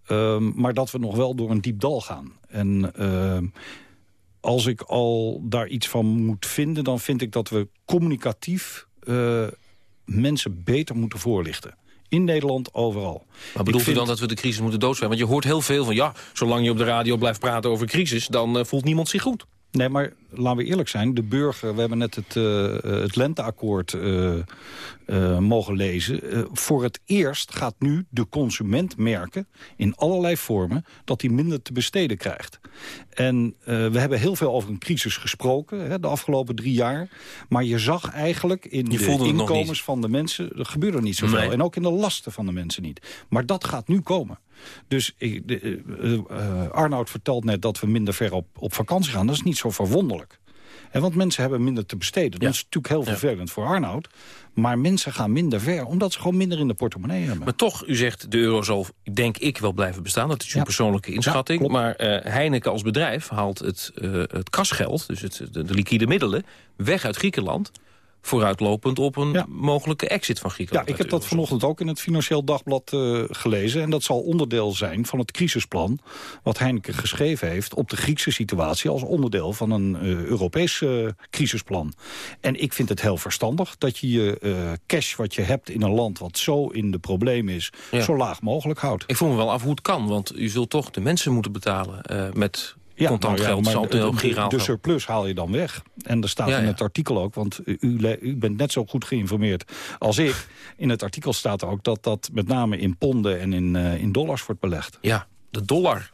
Ehm, maar dat we nog wel door een diep dal gaan. En ehm, als ik al daar iets van moet vinden... dan vind ik dat we communicatief eh, mensen beter moeten voorlichten. In Nederland, overal. Maar bedoelt vind- u dan dat we de crisis moeten doodzwijgen? Want je hoort heel veel van, ja, zolang je op de radio blijft praten over crisis... dan eh, voelt niemand zich goed. Nee, maar laten we eerlijk zijn. De burger, we hebben net het, eh, eh, het lenteakkoord eh, mogen lezen. Voor het eerst gaat nu de consument merken, in allerlei vormen... dat hij minder te besteden krijgt. En we hebben heel veel over een crisis gesproken hè, de afgelopen drie jaar. Maar je zag eigenlijk in Je de inkomens van de mensen... er gebeurde niet zoveel. Nee. En ook in de lasten van de mensen niet. Maar dat gaat nu komen. Dus ik, de, Arnoud vertelt net dat we minder ver op, op vakantie gaan. Dat is niet zo verwonderlijk. En want mensen hebben minder te besteden. Dat is natuurlijk heel vervelend voor Arnoud. Maar mensen gaan minder ver, omdat ze gewoon minder in de portemonnee hebben. Maar toch, u zegt, de euro zal, denk ik, wel blijven bestaan. Dat is uw persoonlijke inschatting. maar eh, Heineken als bedrijf haalt het, eh, het kasgeld, dus het, de, de liquide middelen... weg uit Griekenland, vooruitlopend op een mogelijke exit van Ja, Griekenland. ik heb dat vanochtend ook in het Financieel Dagblad eh, gelezen. En dat zal onderdeel zijn van het crisisplan... wat Heineken geschreven heeft op de Griekse situatie... als onderdeel van een eh, Europees eh, crisisplan. En ik vind het heel verstandig dat je je cash wat je hebt in een land... wat zo in de problemen is, Ja. zo laag mogelijk houdt. Ik vroeg me wel af hoe het kan, want u zult toch de mensen moeten betalen... eh, met contant nou ja, geld, maar saldo, de, de, giraal de surplus haal je dan weg. En er staat Ja, in ja. het artikel ook, want u, u bent net zo goed geïnformeerd als ik. In het artikel staat ook dat dat met name in ponden en in, eh, in dollars wordt belegd. Ja, de dollar.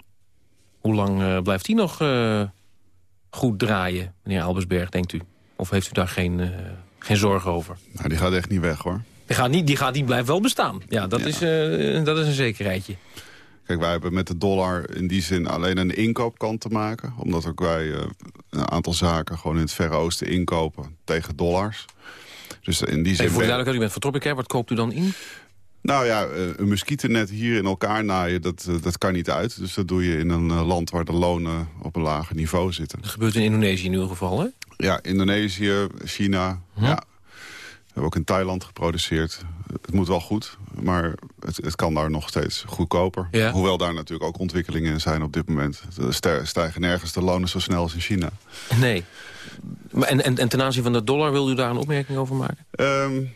Hoe lang eh, blijft die nog eh, goed draaien, meneer Albersberg, denkt u? Of heeft u daar geen, eh, geen zorgen over? Nou, die gaat echt niet weg, hoor. Die gaat niet, die, gaat, die blijft wel bestaan. Ja, dat, Is, uh, dat is een zekerheidje. Kijk, wij hebben met de dollar in die zin alleen een inkoopkant te maken. Omdat ook wij uh, een aantal zaken gewoon in het Verre Oosten inkopen tegen dollars. Dus in die zin... Even voor de duidelijkheid, u bent van Tropicare. Wat koopt u dan in? Nou ja, een muskietennet hier in elkaar naaien, dat, dat kan niet uit. Dus dat doe je in een land waar de lonen op een lager niveau zitten. Dat gebeurt in Indonesië in ieder geval, hè? Ja, Indonesië, China, hm. ja. We hebben ook in Thailand geproduceerd. Het moet wel goed, maar het, het kan daar nog steeds goedkoper. Ja. Hoewel daar natuurlijk ook ontwikkelingen in zijn op dit moment. Er stijgen nergens de lonen zo snel als in China. Nee. Maar en, en, en ten aanzien van de dollar, wil u daar een opmerking over maken? Um,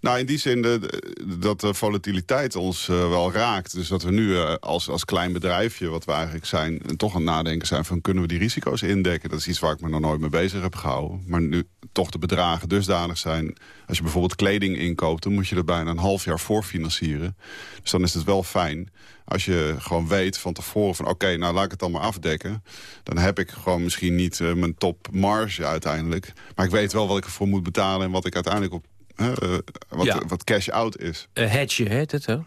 nou, in die zin de, dat de volatiliteit ons uh, wel raakt. Dus dat we nu uh, als, als klein bedrijfje, wat we eigenlijk zijn... toch aan het nadenken zijn van kunnen we die risico's indekken. Dat is iets waar ik me nog nooit mee bezig heb gehouden. Maar nu toch de bedragen dusdanig zijn... als je bijvoorbeeld kleding inkoopt... dan moet je er bijna een half jaar voor financieren. Dus dan is het wel fijn als je gewoon weet van tevoren van... oké, nou laat ik het dan maar afdekken. Dan heb ik gewoon misschien niet uh, mijn top marge uiteindelijk. Maar ik weet wel wat ik ervoor moet betalen... en wat ik uiteindelijk op uh, wat, wat cash-out is. Uh, hedge heet het, hè? Ja.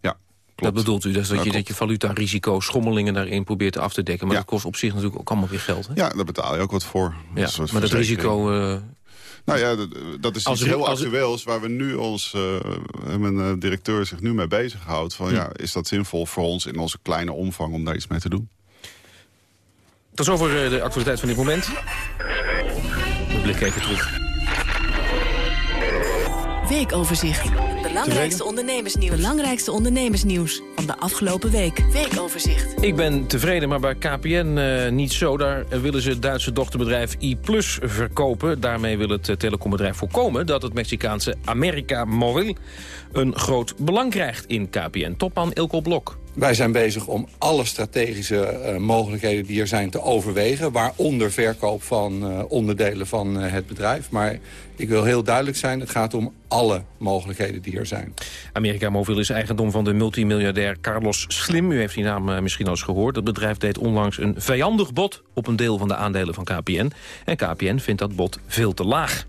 ja. Dat bedoelt u, dus dat, je, dat je valuta-risico, schommelingen daarin probeert af te dekken. Maar dat kost op zich natuurlijk ook allemaal weer geld. Hè? Ja, daar betaal je ook wat voor. Ja, maar dat risico... Uh, nou ja, dat, dat is iets heel actueels waar we nu ons, uh, mijn directeur zich nu mee bezighoudt. Van, hm. ja, is dat zinvol voor ons in onze kleine omvang om daar iets mee te doen? Tot zover de actualiteit van dit moment. We blikken even terug. Weekoverzicht. Belangrijkste ondernemersnieuws. Belangrijkste ondernemersnieuws van de afgelopen week. Weekoverzicht. Ik ben tevreden, maar bij KPN uh, niet zo. Daar willen ze het Duitse dochterbedrijf iPlus verkopen. Daarmee wil het uh, telecombedrijf voorkomen dat het Mexicaanse America Mobil een groot belang krijgt in KPN. Topman Ilko Blok. Wij zijn bezig om alle strategische uh, mogelijkheden die er zijn te overwegen. Waaronder verkoop van uh, onderdelen van uh, het bedrijf. Maar ik wil heel duidelijk zijn, het gaat om alle mogelijkheden die er zijn. America Mobil is eigendom van de multimiljardair Carlos Slim. U heeft die naam misschien al eens gehoord. Het bedrijf deed onlangs een vijandig bod op een deel van de aandelen van KPN. En KPN vindt dat bod veel te laag.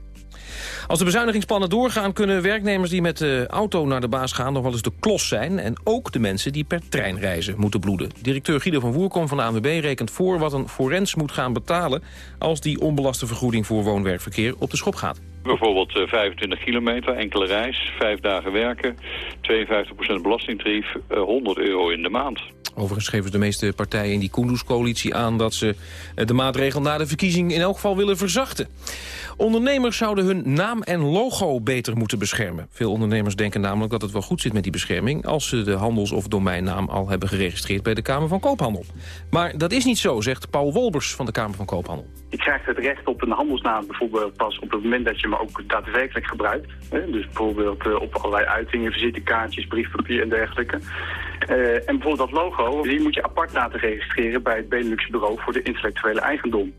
Als de bezuinigingsplannen doorgaan... kunnen werknemers die met de auto naar de baas gaan... nog wel eens de klos zijn. En ook de mensen die per trein reizen moeten bloeden. Directeur Guido van Woerkom van de ANWB rekent voor... wat een forens moet gaan betalen... als die onbelaste vergoeding voor woon-werkverkeer op de schop gaat. Bijvoorbeeld 25 eh, kilometer, enkele reis, vijf dagen werken, 52% belastingtarief, 100 eh, euro in de maand. Overigens geven de meeste partijen in die Kunduz-coalitie aan... dat ze eh, de maatregel na de verkiezing in elk geval willen verzachten. Ondernemers zouden hun naam en logo beter moeten beschermen. Veel ondernemers denken namelijk dat het wel goed zit met die bescherming... als ze de handels- of domeinnaam al hebben geregistreerd bij de Kamer van Koophandel. Maar dat is niet zo, zegt Paul Wolbers van de Kamer van Koophandel. Je krijgt het recht op een handelsnaam bijvoorbeeld pas op het moment dat je hem ook daadwerkelijk gebruikt. Dus bijvoorbeeld eh, op allerlei uitingen, visitekaartjes, briefpapier en dergelijke. Uh, en bijvoorbeeld dat logo, die moet je apart laten registreren bij het Benelux Bureau voor de intellectuele eigendom.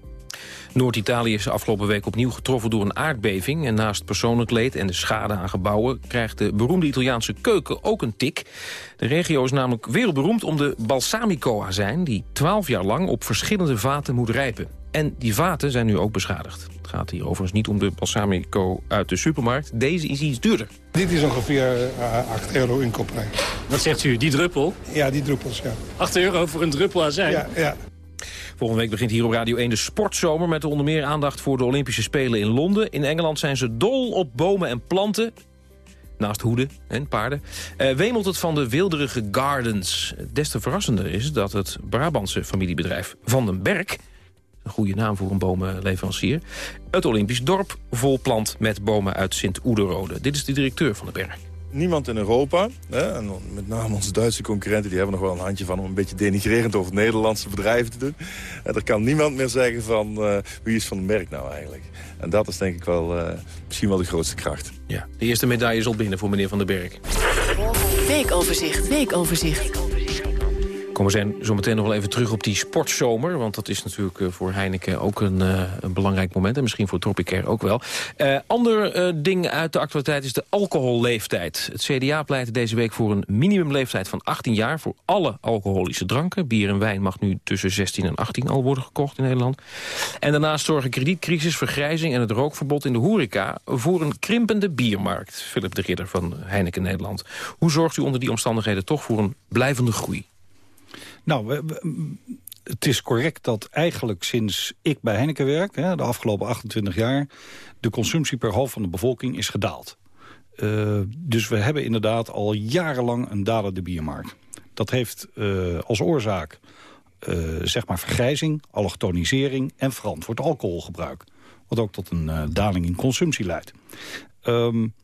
Noord-Italië is afgelopen week opnieuw getroffen door een aardbeving. En naast persoonlijk leed en de schade aan gebouwen... krijgt de beroemde Italiaanse keuken ook een tik. De regio is namelijk wereldberoemd om de balsamico-azijn... die twaalf jaar lang op verschillende vaten moet rijpen. En die vaten zijn nu ook beschadigd. Het gaat hier overigens niet om de balsamico uit de supermarkt. Deze is iets duurder. Dit is ongeveer 8 eh, euro inkoopprijs. Wat zegt u, die druppel? Ja, die druppels, ja. 8 euro voor een druppel azijn? Ja, ja. Volgende week begint hier op Radio 1 de sportzomer... met onder meer aandacht voor de Olympische Spelen in Londen. In Engeland zijn ze dol op bomen en planten. Naast hoeden en paarden. Uh, wemelt het van de wilderige gardens. Des te verrassender is dat het Brabantse familiebedrijf Van den Berg... een goede naam voor een bomenleverancier... het Olympisch dorp volplant met bomen uit Sint-Oederode. Dit is de directeur van de berg niemand in Europa, hè, en met name onze Duitse concurrenten... die hebben nog wel een handje van om een beetje denigrerend over Nederlandse bedrijven te doen. En er kan niemand meer zeggen van uh, wie is van de merk nou eigenlijk. En dat is denk ik wel uh, misschien wel de grootste kracht. Ja, de eerste medaille is al binnen voor meneer Van den Berg. Weekoverzicht, weekoverzicht. Komen we zijn zo meteen nog wel even terug op die sportzomer. Want dat is natuurlijk eh, voor Heineken ook een, uh, een belangrijk moment. En misschien voor Tropicare ook wel. Uh, ander ding uit de actualiteit is de alcoholleeftijd. Het CDA pleit deze week voor een minimumleeftijd van 18 jaar... voor alle alcoholische dranken. Bier en wijn mag nu tussen 16 en 18 al worden gekocht in Nederland. En daarnaast zorgen kredietcrisis, vergrijzing en het rookverbod in de horeca... voor een krimpende biermarkt. Philip de Ridder van Heineken Nederland. Hoe zorgt u onder die omstandigheden toch voor een blijvende groei? Nou, het is correct dat eigenlijk sinds ik bij Heineken werk... Hè, de afgelopen 28 jaar... de consumptie per hoofd van de bevolking is gedaald. Uh, dus we hebben inderdaad al jarenlang een dalende biermarkt. Dat heeft uh, als oorzaak uh, zeg maar vergrijzing, allochtonisering... en verantwoord alcoholgebruik. Wat ook tot een daling in consumptie leidt. Um,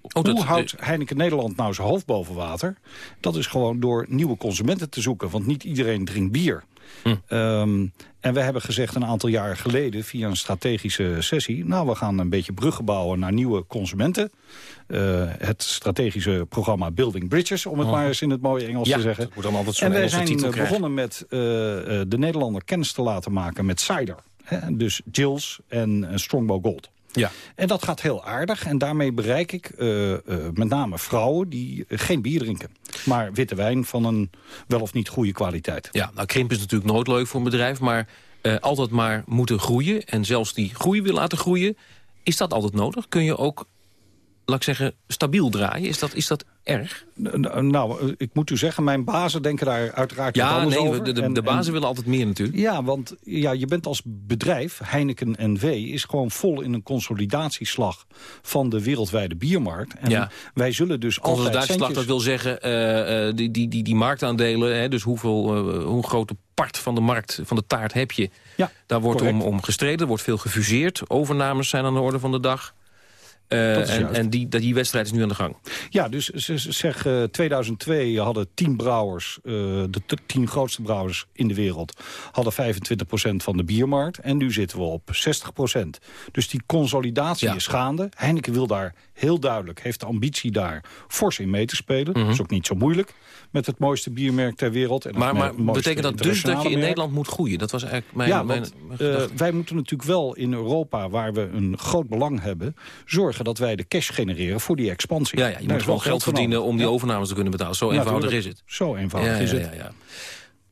Oh, Hoe houdt Heineken Nederland nou zijn hoofd boven water? Dat is gewoon door nieuwe consumenten te zoeken. Want niet iedereen drinkt bier. Hm. Um, en we hebben gezegd een aantal jaar geleden via een strategische sessie... nou, we gaan een beetje bruggen bouwen naar nieuwe consumenten. Uh, het strategische programma Building Bridges, om het oh. maar eens in het mooie Engels ja, te zeggen. Dat moet dan altijd en wij zijn begonnen krijgen. met uh, de Nederlander kennis te laten maken met cider. Hè? Dus Jills en Strongbow Gold. Ja. En dat gaat heel aardig. En daarmee bereik ik uh, uh, met name vrouwen die geen bier drinken. Maar witte wijn van een wel of niet goede kwaliteit. Ja, nou krimp is natuurlijk nooit leuk voor een bedrijf. Maar uh, altijd maar moeten groeien. En zelfs die groei wil laten groeien. Is dat altijd nodig? Kun je ook, laat ik zeggen, stabiel draaien? Is dat, is dat erg? Nou, ik moet u zeggen, mijn bazen denken daar uiteraard ja, anders nee, over. De, de, de bazen en, willen altijd meer natuurlijk. Ja, want ja, je bent als bedrijf, Heineken NV... is gewoon vol in een consolidatieslag van de wereldwijde biermarkt. En ja. wij zullen dus altijd Consolidatieslag, dat wil zeggen, uh, uh, die, die, die, die marktaandelen... Hè, dus hoeveel, uh, hoe grote part van de markt, van de taart heb je... Ja, daar wordt om, om gestreden, wordt veel gefuseerd. Overnames zijn aan de orde van de dag. Uh, en, en die, die wedstrijd is nu aan de gang. Ja, dus zeg uh, 2002 hadden tien brouwers, uh, de tien grootste brouwers in de wereld... hadden 25% van de biermarkt. En nu zitten we op 60%. Dus die consolidatie ja. is gaande. Heineken wil daar heel duidelijk, heeft de ambitie daar fors in mee te spelen. Mm -hmm. Dat is ook niet zo moeilijk met het mooiste biermerk ter wereld. En maar maar betekent dat dus dat je in merk. Nederland moet groeien? Dat was eigenlijk mijn, ja, mijn, want, uh, wij moeten natuurlijk wel in Europa, waar we een groot belang hebben... zorgen dat wij de cash genereren voor die expansie. Ja, ja je Daar moet wel geld verdienen om die overnames te kunnen betalen. Zo eenvoudig is het. Zo eenvoudig is het.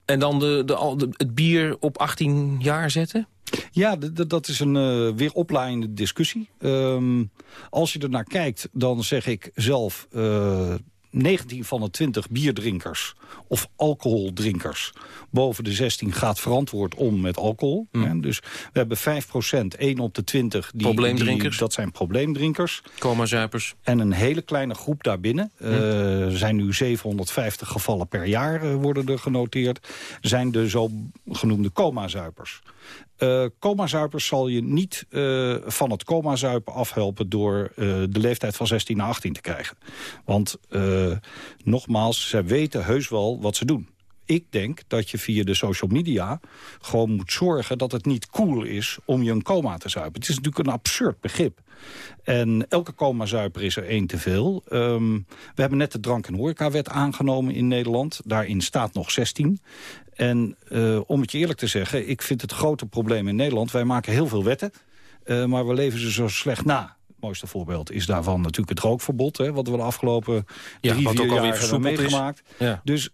En dan de, de, de, het bier op 18 jaar zetten? Ja, dat is een uh, weer oplaaiende discussie. Um, als je er naar kijkt, dan zeg ik zelf... Uh, 19 van de 20 bierdrinkers of alcoholdrinkers boven de 16 gaat verantwoord om met alcohol. Mm. Dus we hebben 5% 1 op de 20 die, probleemdrinkers. Die, dat zijn probleemdrinkers. Coma-zuipers. En een hele kleine groep daarbinnen. Mm. Uh, er zijn nu 750 gevallen per jaar uh, worden er genoteerd. Zijn de zogenoemde coma-zuipers. Uh, coma-zuipers zal je niet uh, van het coma-zuipen afhelpen... door uh, de leeftijd van 16 naar 18 te krijgen. Want nogmaals, zij weten heus wel wat ze doen. Ik denk dat je via de social media gewoon moet zorgen... dat het niet cool is om je een coma te zuipen. Het is natuurlijk een absurd begrip. En elke coma-zuiper is er één te veel. Um, we hebben net de drank- en horecawet aangenomen in Nederland. Daarin staat nog 16. En uh, om het je eerlijk te zeggen, ik vind het grote probleem in Nederland... wij maken heel veel wetten, uh, maar we leven ze zo slecht na. Het mooiste voorbeeld is daarvan natuurlijk het rookverbod... Hè, wat we de afgelopen ja, drie, wat vier ook jaar hebben meegemaakt. Ja. Dus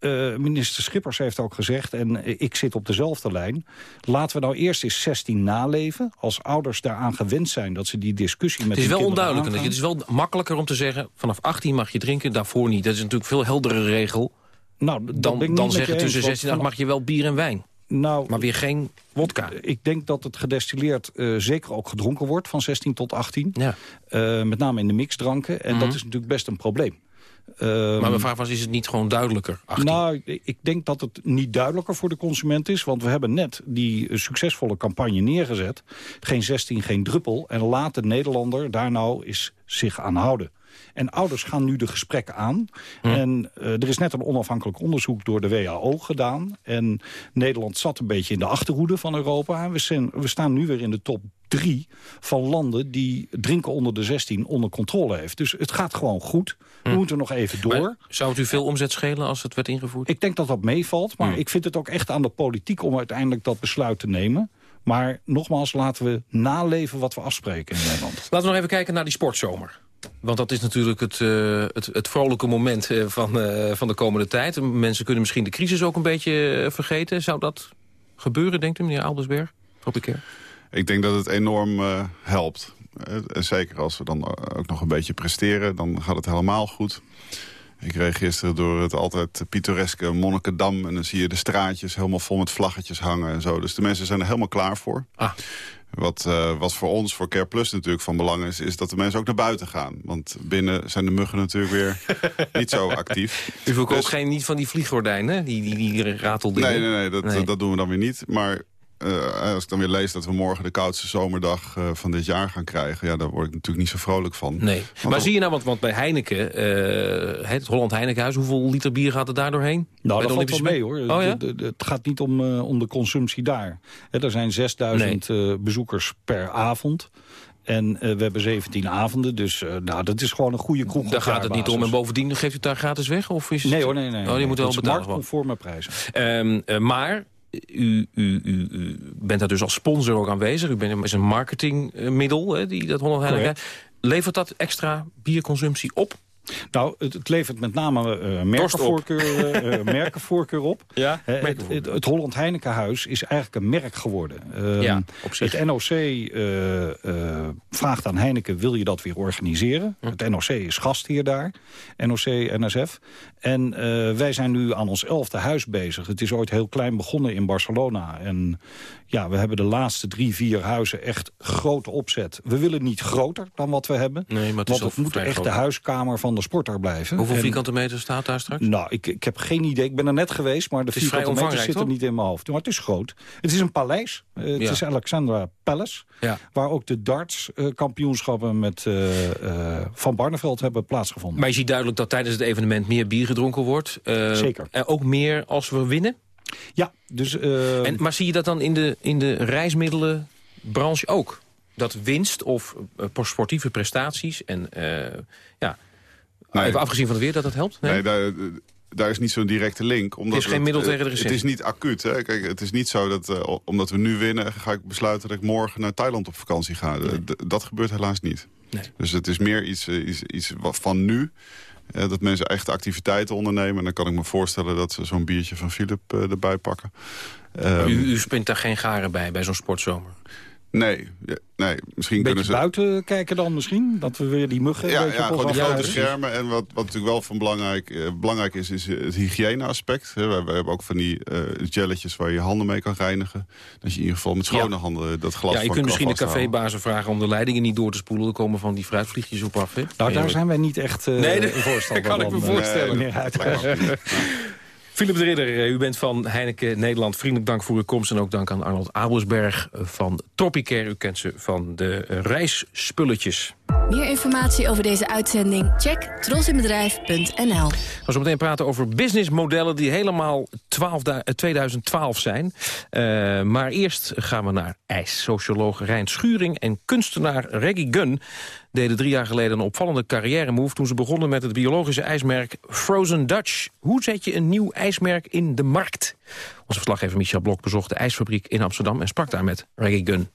uh, minister Schippers heeft ook gezegd, en ik zit op dezelfde lijn... laten we nou eerst eens 16 naleven. Als ouders daaraan gewend zijn dat ze die discussie met Het is wel onduidelijk. Aangaan. Het is wel makkelijker om te zeggen... vanaf 18 mag je drinken, daarvoor niet. Dat is natuurlijk een veel heldere regel. Nou, dan dan zeggen tussen 16 en 18 mag je wel bier en wijn. Nou, maar weer geen wodka. Ik denk dat het gedestilleerd uh, zeker ook gedronken wordt van 16 tot 18. Ja. Uh, met name in de mixdranken. En mm -hmm. dat is natuurlijk best een probleem. Um, maar mijn vraag was, is het niet gewoon duidelijker? 18? Nou, ik denk dat het niet duidelijker voor de consument is. Want we hebben net die succesvolle campagne neergezet. Geen 16, geen druppel. En laat de Nederlander daar nou eens zich aan houden. En ouders gaan nu de gesprekken aan. Hm. En uh, er is net een onafhankelijk onderzoek door de WHO gedaan. En Nederland zat een beetje in de achterhoede van Europa. We, zijn, we staan nu weer in de top drie van landen die drinken onder de 16 onder controle heeft. Dus het gaat gewoon goed. We Hm. moeten nog even door. Maar zou het u veel omzet schelen als het werd ingevoerd? Ik denk dat dat meevalt, maar Hm. ik vind het ook echt aan de politiek... om uiteindelijk dat besluit te nemen. Maar nogmaals, laten we naleven wat we afspreken in Nederland. Laten we nog even kijken naar die sportzomer. Want dat is natuurlijk het, eh, het, het vrolijke moment eh, van, eh, van de komende tijd. Mensen kunnen misschien de crisis ook een beetje vergeten. Zou dat gebeuren, denkt u, meneer Aldersberg? Tropicair? Ik denk dat het enorm helpt. Zeker als we dan ook nog een beetje presteren, dan gaat het helemaal goed. Ik reed gisteren door het altijd pittoreske Monnikendam... en dan zie je de straatjes helemaal vol met vlaggetjes hangen en zo. Dus de mensen zijn er helemaal klaar voor. Ah. Wat, eh, wat voor ons, voor Care Plus natuurlijk van belang is... is dat de mensen ook naar buiten gaan. Want binnen zijn de muggen natuurlijk weer (laughs) niet zo actief. U Dus- geen niet van die vlieggordijnen, die, die, die? Nee, nee, nee, dat, Nee. dat doen we dan weer niet. Maar als ik dan weer lees dat we morgen de koudste zomerdag eh, van dit jaar gaan krijgen... ja, daar word ik natuurlijk niet zo vrolijk van. Nee. Want Maar dan- zie je nou, want, want bij Heineken, eh, het Holland Heinekenhuis... hoeveel liter bier gaat er daar doorheen? Nou, Bij dat valt wel mee hoor. Oh ja? De- de- het gaat niet om, eh, om de consumptie daar. Hè, er zijn 6000 eh, bezoekers per avond. En eh, we hebben 17 avonden, dus eh, nou, dat is gewoon een goede kroeg. Daar gaat het niet om. En bovendien geeft u het daar gratis weg? Of is het- Nee hoor, nee, nee. Oh, die moet wel betalen. marktconforme prijzen. Ehm, eh, maar u, u, u, u bent daar dus als sponsor ook aanwezig. U bent is een marketingmiddel, hè, die, dat Holland Heineken. Levert dat extra bierconsumptie op? Nou, het, het levert met name eh, merkenvoorkeur, (laughs) eh, eh, merkenvoorkeur op. Ja, het, het, het Holland Heinekenhuis is eigenlijk een merk geworden. Ehm, Ja, op. Het NOC vraagt aan Heineken, wil je dat weer organiseren? Hm. Het NOC is gastheer daar, NOC, NSF. En eh, wij zijn nu aan ons elfde huis bezig. Het is ooit heel klein begonnen in Barcelona. En ja, we hebben de laatste drie, vier huizen echt grote opzet. We willen niet groter dan wat we hebben. Nee, maar het is want het moet echt groot. de huiskamer van de sporter blijven. Hoeveel En- vierkante meter staat daar straks? nou, ik, ik heb geen idee. Ik ben er net geweest, maar de vierkante omvangrijk, zitten toch? niet in mijn hoofd. Maar het is groot. Het is een paleis. Eh, het Ja. is Alexandra Palace. Ja. Waar ook de darts-kampioenschappen met eh, eh, Van Barneveld hebben plaatsgevonden. Maar je ziet duidelijk dat tijdens het evenement meer bier gedronken wordt. Eh, Zeker. En ook meer als we winnen? Ja, dus... eh, En, maar zie je dat dan in de, in de reismiddelenbranche ook? Dat winst of eh, sportieve prestaties en eh, ja, Nee. even afgezien van het weer, dat dat helpt? Nee, daar, daar is niet zo'n directe link. Omdat is geen middel tegen de Het recessie. is niet acuut. Hè? Kijk, het is niet zo dat eh, omdat we nu winnen... ga ik besluiten dat ik morgen naar Thailand op vakantie ga. Dat gebeurt helaas niet. Nee. Dus het is meer iets, eh, iets, iets van nu... eh, dat mensen echt activiteiten ondernemen. En dan kan ik me voorstellen dat ze zo'n biertje van Philip eh, erbij pakken. Ehm, u, u spint daar geen garen bij, bij zo'n sportzomer? Nee, ja, nee, misschien kunnen ze... buiten kijken dan misschien? Dat we weer die muggen Ja, ja gewoon die grote schermen. En wat, wat natuurlijk wel van belangrijk, eh, belangrijk is, is het hygiëneaspect. We, we hebben ook van die eh gelletjes waar je je handen mee kan reinigen. Dat je in ieder geval met schone Ja. handen dat glas Ja, je kunt misschien de cafébazen vragen om de leidingen niet door te spoelen. Er komen van die fruitvliegjes op af. Hè? Nou, daar zijn wij niet echt eh Nee, dat voorstander (laughs) kan ik me eh, voorstellen. Huythuis. (laughs) Philip de Ridder, eh, u bent van Heineken Nederland. Vriendelijk dank voor uw komst en ook dank aan Arnold Abelsberg van Tropicare. U kent ze van de eh, reisspulletjes. Meer informatie over deze uitzending? Check trosinbedrijf.nl. We gaan zo meteen praten over businessmodellen die helemaal 12 da- eh, 2012 zijn. Eh, maar eerst gaan we naar ijs. Socioloog Rijn Schuring en kunstenaar Reggie Gunn deden drie jaar geleden een opvallende carrière-move... toen ze begonnen met het biologische ijsmerk Frozen Dutch. Hoe zet je een nieuw ijsmerk in de markt? Onze verslaggever Michel Blok bezocht de ijsfabriek in Amsterdam... en sprak daar met Reggie Gunn.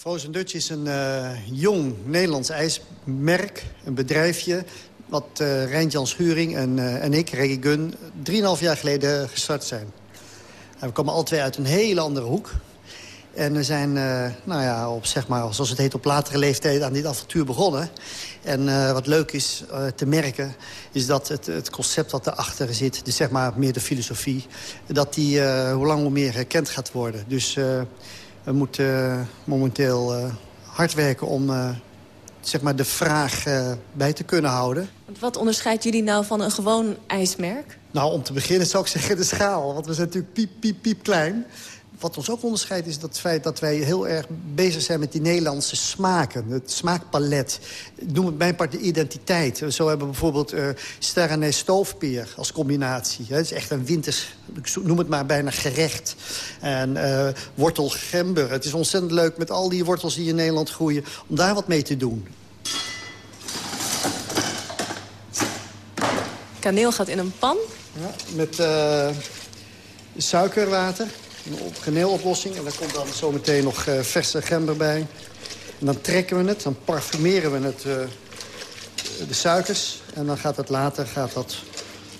Frozen Dutch is een eh, jong Nederlands ijsmerk, een bedrijfje... wat eh Rijntjan Schuring en, eh, en ik, Reggie Gun, 3,5 jaar geleden gestart zijn. En we komen alle twee uit een hele andere hoek. En we zijn, nou ja, op, zeg maar, zoals het heet, op latere leeftijd aan dit avontuur begonnen. En wat leuk is te merken, is dat het, het concept wat erachter zit... dus zeg maar meer de filosofie, dat die hoe lang hoe meer herkend gaat worden. Dus we moeten eh, momenteel eh, hard werken om eh, zeg maar de vraag bij te kunnen houden. Wat onderscheidt jullie nou van een gewoon ijsmerk? Nou, om te beginnen zou ik zeggen de schaal. Want we zijn natuurlijk piep, piep, piep klein. Wat ons ook onderscheidt is dat het feit dat wij heel erg bezig zijn met die Nederlandse smaken. Het smaakpalet. Noem het mijn part de identiteit. Zo hebben we bijvoorbeeld uh, sterrenij stoofpeer als combinatie. Het is echt een winters, noem het maar bijna gerecht. En uh, wortel gember. Het is ontzettend leuk met al die wortels die in Nederland groeien... om daar wat mee te doen. Kaneel gaat in een pan? Ja, met uh, suikerwater een kaneeloplossing. En daar komt dan zometeen nog uh, verse gember bij. En dan trekken we het, dan parfumeren we het, uh, de suikers. En dan gaat het later gaat dat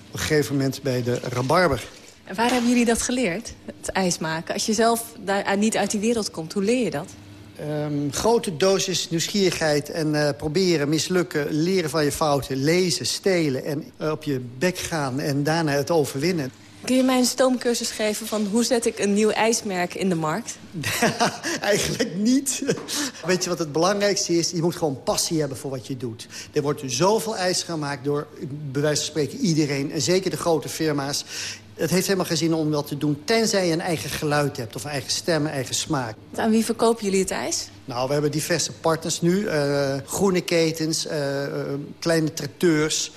op een gegeven moment bij de rabarber. En waar hebben jullie dat geleerd, het ijs maken? Als je zelf daar, niet uit die wereld komt, hoe leer je dat? Um, grote dosis nieuwsgierigheid en uh, proberen, mislukken, leren van je fouten, lezen, stelen en op je bek gaan en daarna het overwinnen. Kun je mij een stoomcursus geven van hoe zet ik een nieuw ijsmerk in de markt? (laughs) Eigenlijk niet. Weet je wat het belangrijkste is? Je moet gewoon passie hebben voor wat je doet. Er wordt zoveel ijs gemaakt door, bij wijze van spreken, iedereen. En zeker de grote firma's. Het heeft helemaal geen zin om dat te doen... tenzij je een eigen geluid hebt of eigen stem, eigen smaak. Aan wie verkopen jullie het ijs? Nou, we hebben diverse partners nu. Uh, groene ketens, uh, kleine traiteurs...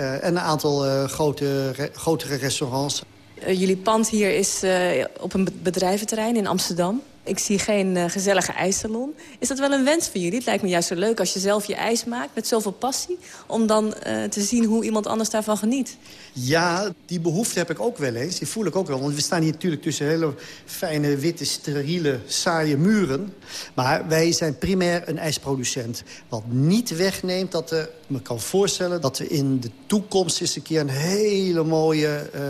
Uh, en een aantal uh, grote, re grotere restaurants. Uh, jullie pand hier is op een bedrijventerrein in Amsterdam. Ik zie geen gezellige ijssalon. Is dat wel een wens voor jullie? Het lijkt me juist zo leuk als je zelf je ijs maakt met zoveel passie... om dan te zien hoe iemand anders daarvan geniet. Ja, die behoefte heb ik ook wel eens. Die voel ik ook wel. Want we staan hier natuurlijk tussen hele fijne, witte, steriele, saaie muren. Maar wij zijn primair een ijsproducent. Wat niet wegneemt dat er, me kan voorstellen... dat we in de toekomst eens een keer een hele mooie... Uh,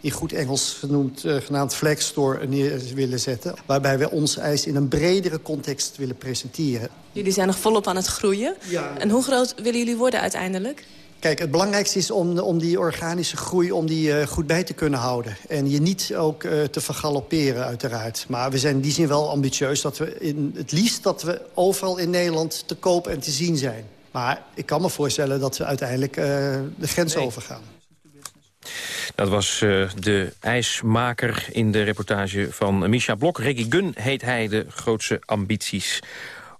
in goed Engels genoemd, uh, genaamd flex store neer willen zetten. Waarbij we ons ijs in een bredere context willen presenteren. Jullie zijn nog volop aan het groeien. Ja. En hoe groot willen jullie worden uiteindelijk? Kijk, het belangrijkste is om, om die organische groei om die, uh, goed bij te kunnen houden. En je niet ook uh, te vergalopperen, uiteraard. Maar we zijn in die zin wel ambitieus. Dat we in, het liefst dat we overal in Nederland te koop en te zien zijn. Maar ik kan me voorstellen dat we uiteindelijk uh, de grens nee. overgaan. Dat was uh, de ijsmaker in de reportage van Misha Blok. Reggie Gun heet hij, de grootste ambities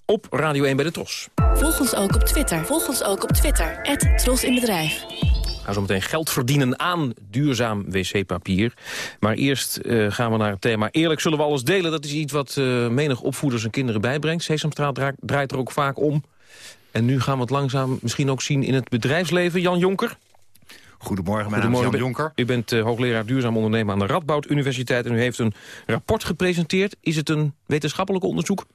op Radio 1 bij de Tros. Volg ons ook op Twitter. Volg ons ook op Twitter. Het Tros in Bedrijf. Ga zo meteen geld verdienen aan duurzaam wc-papier. Maar eerst uh, gaan we naar het thema eerlijk zullen we alles delen. Dat is iets wat uh, menig opvoeders en kinderen bijbrengt. Sesamstraat draait er ook vaak om. En nu gaan we het langzaam misschien ook zien in het bedrijfsleven. Jan Jonker? Goedemorgen, mijn naam is Jan Jonker. U bent uh, hoogleraar duurzaam ondernemen aan de Radboud Universiteit... en u heeft een rapport gepresenteerd. Is het een wetenschappelijk onderzoek?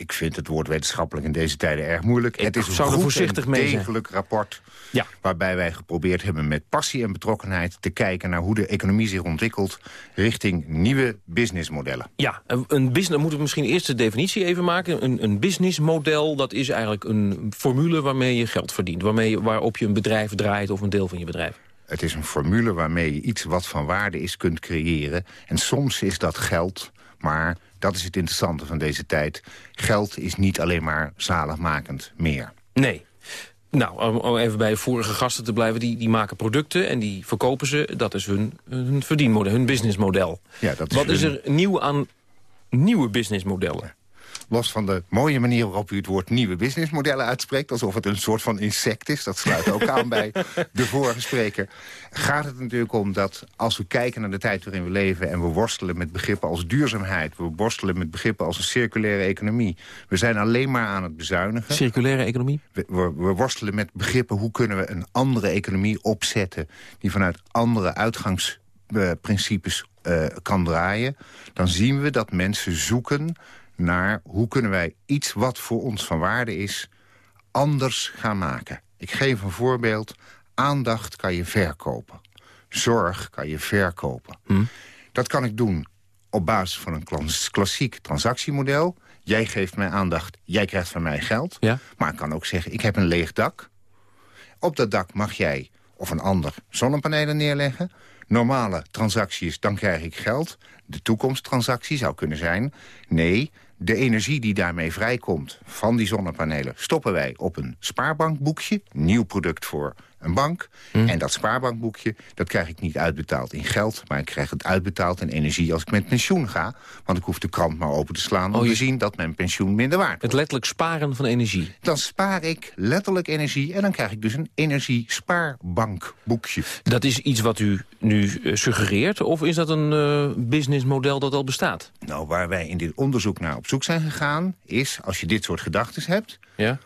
Ik vind het woord wetenschappelijk in deze tijden erg moeilijk. Ik het is een goed voorzichtig en degelijk rapport... Ja. waarbij wij geprobeerd hebben met passie en betrokkenheid... te kijken naar hoe de economie zich ontwikkelt... richting nieuwe businessmodellen. Ja, een business, moeten we misschien eerst de definitie even maken. Een, een businessmodel, dat is eigenlijk een formule waarmee je geld verdient. Waarmee waarop je een bedrijf draait of een deel van je bedrijf. Het is een formule waarmee je iets wat van waarde is kunt creëren. En soms is dat geld, maar dat is het interessante van deze tijd. Geld is niet alleen maar zaligmakend meer. Nee. Nou, om even bij vorige gasten te blijven. Die, die maken producten en die verkopen ze. Dat is hun, hun verdienmodel, hun businessmodel. Ja, dat is Wat hun... is er nieuw aan nieuwe businessmodellen? Los van de mooie manier waarop u het woord nieuwe businessmodellen uitspreekt... alsof het een soort van insect is, dat sluit ook aan bij (laughs) de vorige spreker... gaat het natuurlijk om dat als we kijken naar de tijd waarin we leven... en we worstelen met begrippen als duurzaamheid... we worstelen met begrippen als een circulaire economie... we zijn alleen maar aan het bezuinigen. Circulaire economie? We, we, we worstelen met begrippen hoe kunnen we een andere economie opzetten... die vanuit andere uitgangsprincipes uh, kan draaien... dan zien we dat mensen zoeken naar hoe kunnen wij iets wat voor ons van waarde is... anders gaan maken. Ik geef een voorbeeld. Aandacht kan je verkopen. Zorg kan je verkopen. Hm. Dat kan ik doen op basis van een klassiek transactiemodel. Jij geeft mij aandacht, jij krijgt van mij geld. Ja. Maar ik kan ook zeggen, ik heb een leeg dak. Op dat dak mag jij of een ander zonnepanelen neerleggen. Normale transacties, dan krijg ik geld. De toekomsttransactie zou kunnen zijn... nee, de energie die daarmee vrijkomt van die zonnepanelen... stoppen wij op een spaarbankboekje, nieuw product voor een bank. Hm. En dat spaarbankboekje, dat krijg ik niet uitbetaald in geld... maar ik krijg het uitbetaald in energie als ik met pensioen ga. Want ik hoef de krant maar open te slaan om Oh, je- te zien dat mijn pensioen minder waard wordt. Het letterlijk sparen van energie. Dan spaar ik letterlijk energie en dan krijg ik dus een energiespaarbankboekje. Dat is iets wat u nu eh, suggereert? Of is dat een eh, businessmodel dat al bestaat? Nou, waar wij in dit onderzoek naar op zoek zijn gegaan... is, als je dit soort gedachten hebt... Ja?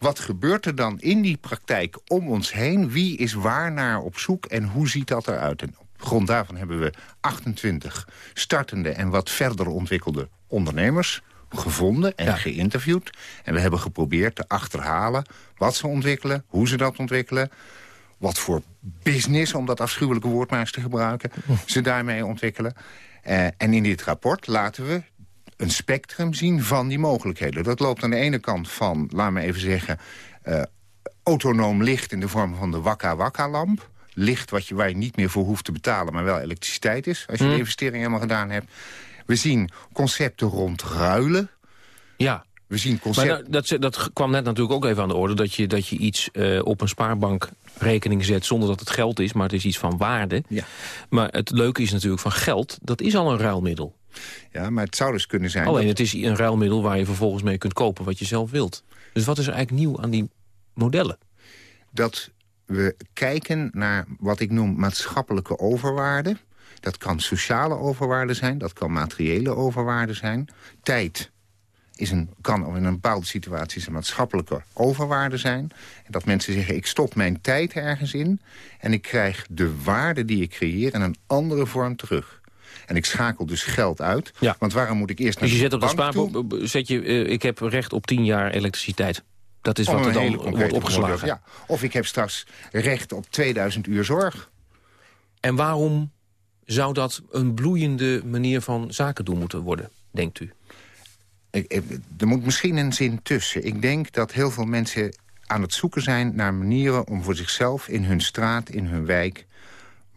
Wat gebeurt er dan in die praktijk om ons heen? Wie is waar naar op zoek en hoe ziet dat eruit? En op grond daarvan hebben we 28 startende en wat verder ontwikkelde ondernemers gevonden en geïnterviewd. En we hebben geprobeerd te achterhalen wat ze ontwikkelen, hoe ze dat ontwikkelen... wat voor business, om dat afschuwelijke woord maar eens te gebruiken... ze daarmee ontwikkelen. Eh, en in dit rapport laten we een spectrum zien van die mogelijkheden. Dat loopt aan de ene kant van, laat me even zeggen... eh, autonoom licht in de vorm van de Wakka-Wakka-lamp. Licht wat je, waar je niet meer voor hoeft te betalen, maar wel elektriciteit is... als je Hmm. de investering helemaal gedaan hebt. We zien concepten rond ruilen. Ja. We zien Maar concepten... nou, dat, dat kwam net natuurlijk ook even aan de orde... dat je, dat je iets eh, op een spaarbankrekening zet zonder dat het geld is... maar het is iets van waarde. Ja. Maar het leuke is natuurlijk van geld, dat is al een ruilmiddel. Ja, maar het zou dus kunnen zijn... Alleen dat- het is een ruilmiddel waar je vervolgens mee kunt kopen wat je zelf wilt. Dus wat is er eigenlijk nieuw aan die modellen? dat we kijken naar wat ik noem maatschappelijke overwaarde. Dat kan sociale overwaarde zijn, dat kan materiële overwaarde zijn. Tijd is een, kan in een bepaalde situatie een maatschappelijke overwaarde zijn. En dat mensen zeggen, ik stop mijn tijd ergens in... en ik krijg de waarde die ik creëer in een andere vorm terug. En ik schakel dus geld uit. Ja. Want waarom moet ik eerst naar Dus je de zet op de spaarboek, zet je, eh, ik heb recht op 10 jaar elektriciteit. Dat is wat er dan wordt opgeslagen. Ja. Of ik heb straks recht op 2000 uur zorg. En waarom zou dat een bloeiende manier van zaken doen moeten worden, denkt u? Ik- er moet misschien een zin tussen. Ik denk dat heel veel mensen aan het zoeken zijn naar manieren... om voor zichzelf in hun straat, in hun wijk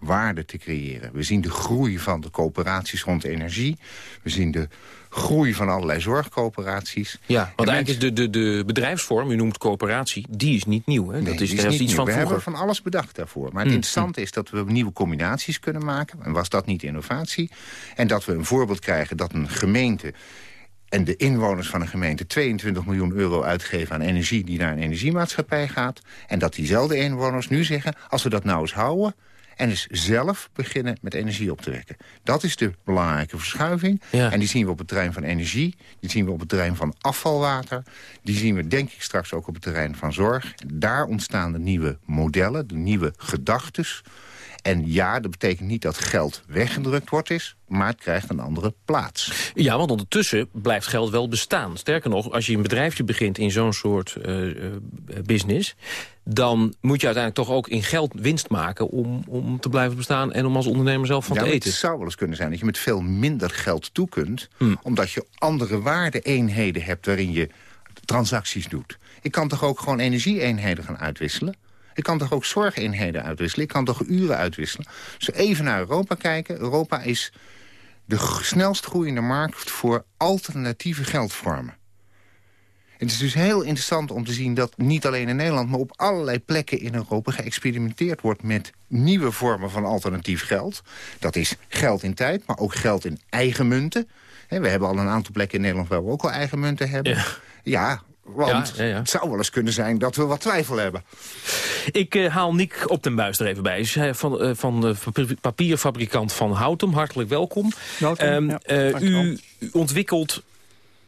waarde te creëren. We zien de groei van de coöperaties rond energie. We zien de groei van allerlei zorgcoöperaties. Ja, want En eigenlijk is de, de, de bedrijfsvorm, u noemt coöperatie, die is niet nieuw. Hè? Nee, dat is, is niet iets nieuw. van We vroeger. hebben van alles bedacht daarvoor. Maar het Mm, interessante is dat we nieuwe combinaties kunnen maken. En was dat niet innovatie? En dat we een voorbeeld krijgen dat een gemeente en de inwoners van een gemeente 22 miljoen euro uitgeven aan energie... die naar een energiemaatschappij gaat. En dat diezelfde inwoners nu zeggen, als we dat nou eens houden... en eens zelf beginnen met energie op te wekken. Dat is de belangrijke verschuiving. Ja. En die zien we op het terrein van energie. Die zien we op het terrein van afvalwater. Die zien we denk ik straks ook op het terrein van zorg. Daar ontstaan de nieuwe modellen, de nieuwe gedachtes. En ja, dat betekent niet dat geld weggedrukt wordt is... maar het krijgt een andere plaats. Ja, want ondertussen blijft geld wel bestaan. Sterker nog, als je een bedrijfje begint in zo'n soort eh, eh, business... dan moet je uiteindelijk toch ook in geld winst maken... om, om te blijven bestaan en om als ondernemer zelf van ja, te eten. Het zou wel eens kunnen zijn dat je met veel minder geld toe kunt... Hmm. omdat je andere waarde-eenheden hebt waarin je transacties doet. Ik kan toch ook gewoon energie-eenheden gaan uitwisselen? Ik kan toch ook zorgeenheden uitwisselen? Ik kan toch uren uitwisselen? Dus even naar Europa kijken. Europa is de snelst groeiende markt voor alternatieve geldvormen. Het is dus heel interessant om te zien dat niet alleen in Nederland... maar op allerlei plekken in Europa geëxperimenteerd wordt... met nieuwe vormen van alternatief geld. Dat is geld in tijd, maar ook geld in eigen munten. Hè, We hebben al een aantal plekken in Nederland waar we ook al eigen munten hebben. Ja. Ja, want Ja, ja, ja. het zou wel eens kunnen zijn dat we wat twijfel hebben. Ik eh, haal Niek op den Buis er even bij. Zij is van, eh, van de papier- papierfabrikant van Houtem. Hartelijk welkom. Welkom, Ehm, ja, eh, dankjewel. u, u ontwikkelt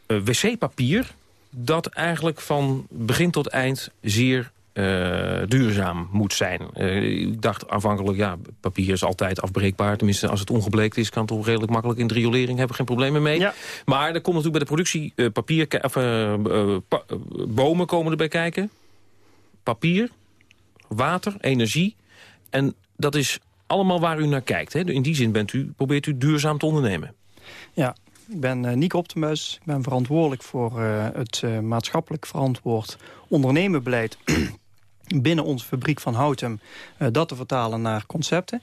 eh, wc-papier dat eigenlijk van begin tot eind zeer eh, duurzaam moet zijn. Eh, ik dacht aanvankelijk, ja, papier is altijd afbreekbaar. Tenminste, als het ongebleekt is, kan het toch redelijk makkelijk in de riolering. Hebben we geen problemen mee. Maar er komt natuurlijk bij de productie eh, papier, of, pa- bomen komen erbij kijken. Papier, water, energie. En dat is allemaal waar u naar kijkt. Hè? In die zin bent u, probeert u duurzaam te ondernemen. Ja, ik ben eh Niek Optemus. Ik ben verantwoordelijk voor eh, het eh, maatschappelijk verantwoord ondernemenbeleid... (clears throat) binnen onze fabriek van Houtem, dat te vertalen naar concepten.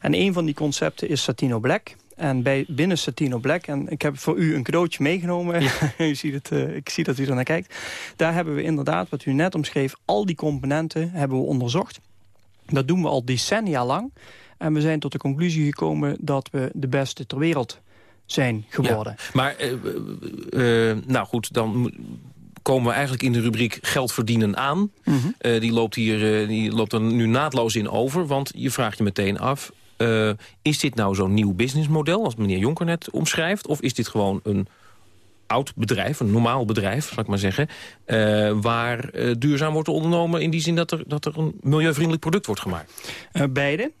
En een van die concepten is Satino Black... En bij, binnen Satino Black, en ik heb voor u een cadeautje meegenomen. (laughs) u ziet het, ik zie dat u er naar kijkt. Daar hebben we inderdaad, wat u net omschreef... al die componenten hebben we onderzocht. Dat doen we al decennia lang. En we zijn tot de conclusie gekomen dat we de beste ter wereld zijn geworden. maar, uh, uh, nou goed, dan komen we eigenlijk in de rubriek geld verdienen aan. Mm -hmm. die, loopt hier, die loopt er nu naadloos in over, want je vraagt je meteen af... is dit nou zo'n nieuw businessmodel, als meneer Jonker net omschrijft... of is dit gewoon een oud bedrijf, een normaal bedrijf, zal ik maar zeggen... Uh, waar uh, duurzaam wordt ondernomen in die zin dat er, dat er een milieuvriendelijk product wordt gemaakt? Uh, beide.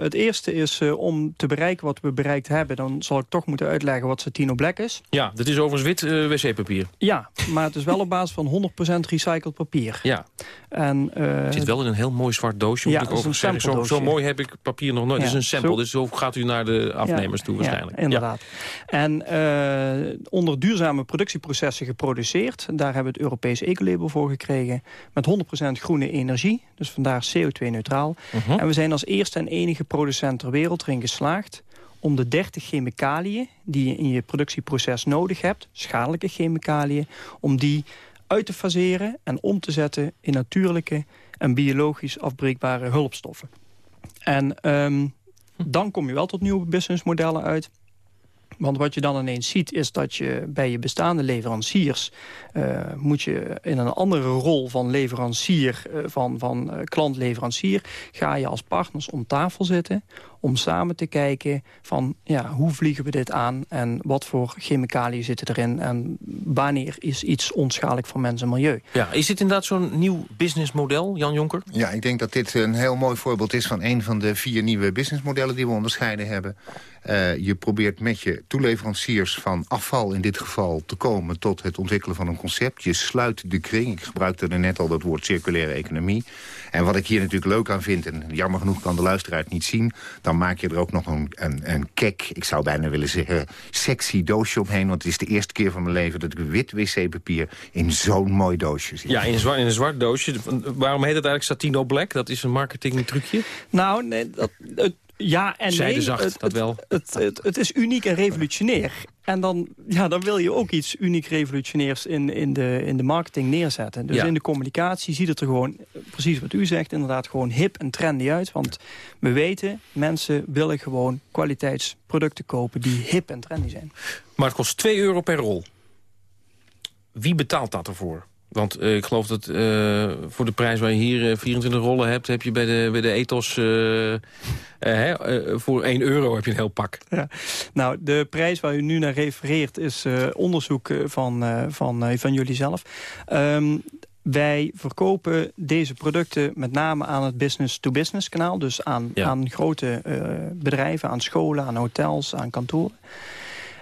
het eerste is om te bereiken wat we bereikt hebben... dan zal ik toch moeten uitleggen wat Satino Black is. Ja, dat is overigens wit wc-papier. Ja, maar het is wel op basis van 100% recycled papier. Ja. En, het zit wel in een heel mooi zwart doosje. Ja, dat is een zo, zo, mooi heb ik papier nog nooit. Ja, het is een sample, zo... dus zo gaat u naar de afnemers ja, toe waarschijnlijk. Ja, inderdaad. En onder duurzame productieprocessen geproduceerd. Daar hebben we het Europees Ecolabel voor gekregen. Met 100% groene energie, dus vandaar CO2-neutraal. Uh -huh. En we zijn als eerste en enige producent ter wereld erin geslaagd om de 30 chemicaliën die je in je productieproces nodig hebt... schadelijke chemicaliën, om die uit te faseren en om te zetten in natuurlijke en biologisch afbreekbare hulpstoffen. En um, dan kom je wel tot nieuwe businessmodellen uit... Want wat je dan ineens ziet is dat je bij je bestaande leveranciers... Uh, moet je in een andere rol van leverancier, uh, van, van uh, klant-leverancier... ga je als partners om tafel zitten om samen te kijken van ja, hoe vliegen we dit aan... en wat voor chemicaliën zitten erin... en wanneer is iets onschadelijk voor mens en milieu. Ja, is dit inderdaad zo'n nieuw businessmodel, Jan Jonker? Ja, ik denk dat dit een heel mooi voorbeeld is... van een van de vier nieuwe businessmodellen die we onderscheiden hebben. Uh, je probeert met je toeleveranciers van afval in dit geval te komen... tot het ontwikkelen van een concept. Je sluit de kring. Ik gebruikte er net al dat woord circulaire economie. En wat ik hier natuurlijk leuk aan vind... en jammer genoeg kan de luisteraar het niet zien... dan maak je er ook nog een, een, een kek, ik zou bijna willen zeggen... sexy doosje omheen. Want het is de eerste keer van mijn leven dat ik wit wc-papier... in zo'n mooi doosje zie. Ja, in een, zwart, in een zwart doosje. Waarom heet het eigenlijk Satino Black? Dat is een marketing trucje? Nou, nee, dat, het ja en Zijde nee. zacht, het, dat wel. Het, het, het, is uniek en revolutionair. En dan, ja, dan wil je ook iets uniek revolutionairs in, in, de, in de marketing neerzetten. Dus Ja. in de communicatie ziet het er gewoon, precies wat u zegt... inderdaad gewoon hip en trendy uit. Want we weten, mensen willen gewoon kwaliteitsproducten kopen... die hip en trendy zijn. Maar het kost 2 euro per rol. Wie betaalt dat ervoor? Want eh, ik geloof dat eh, voor de prijs waar je hier eh, 24 rollen hebt... heb je bij de, bij de ethos eh, eh, hè, eh, voor 1 euro heb je een heel pak. Ja. Nou, de prijs waar u nu naar refereert is eh, onderzoek eh, van, eh, van, eh, van jullie zelf. Ehm, wij verkopen deze producten met name aan het business-to-business kanaal. Dus aan, Ja. aan grote eh, bedrijven, aan scholen, aan hotels, aan kantoren.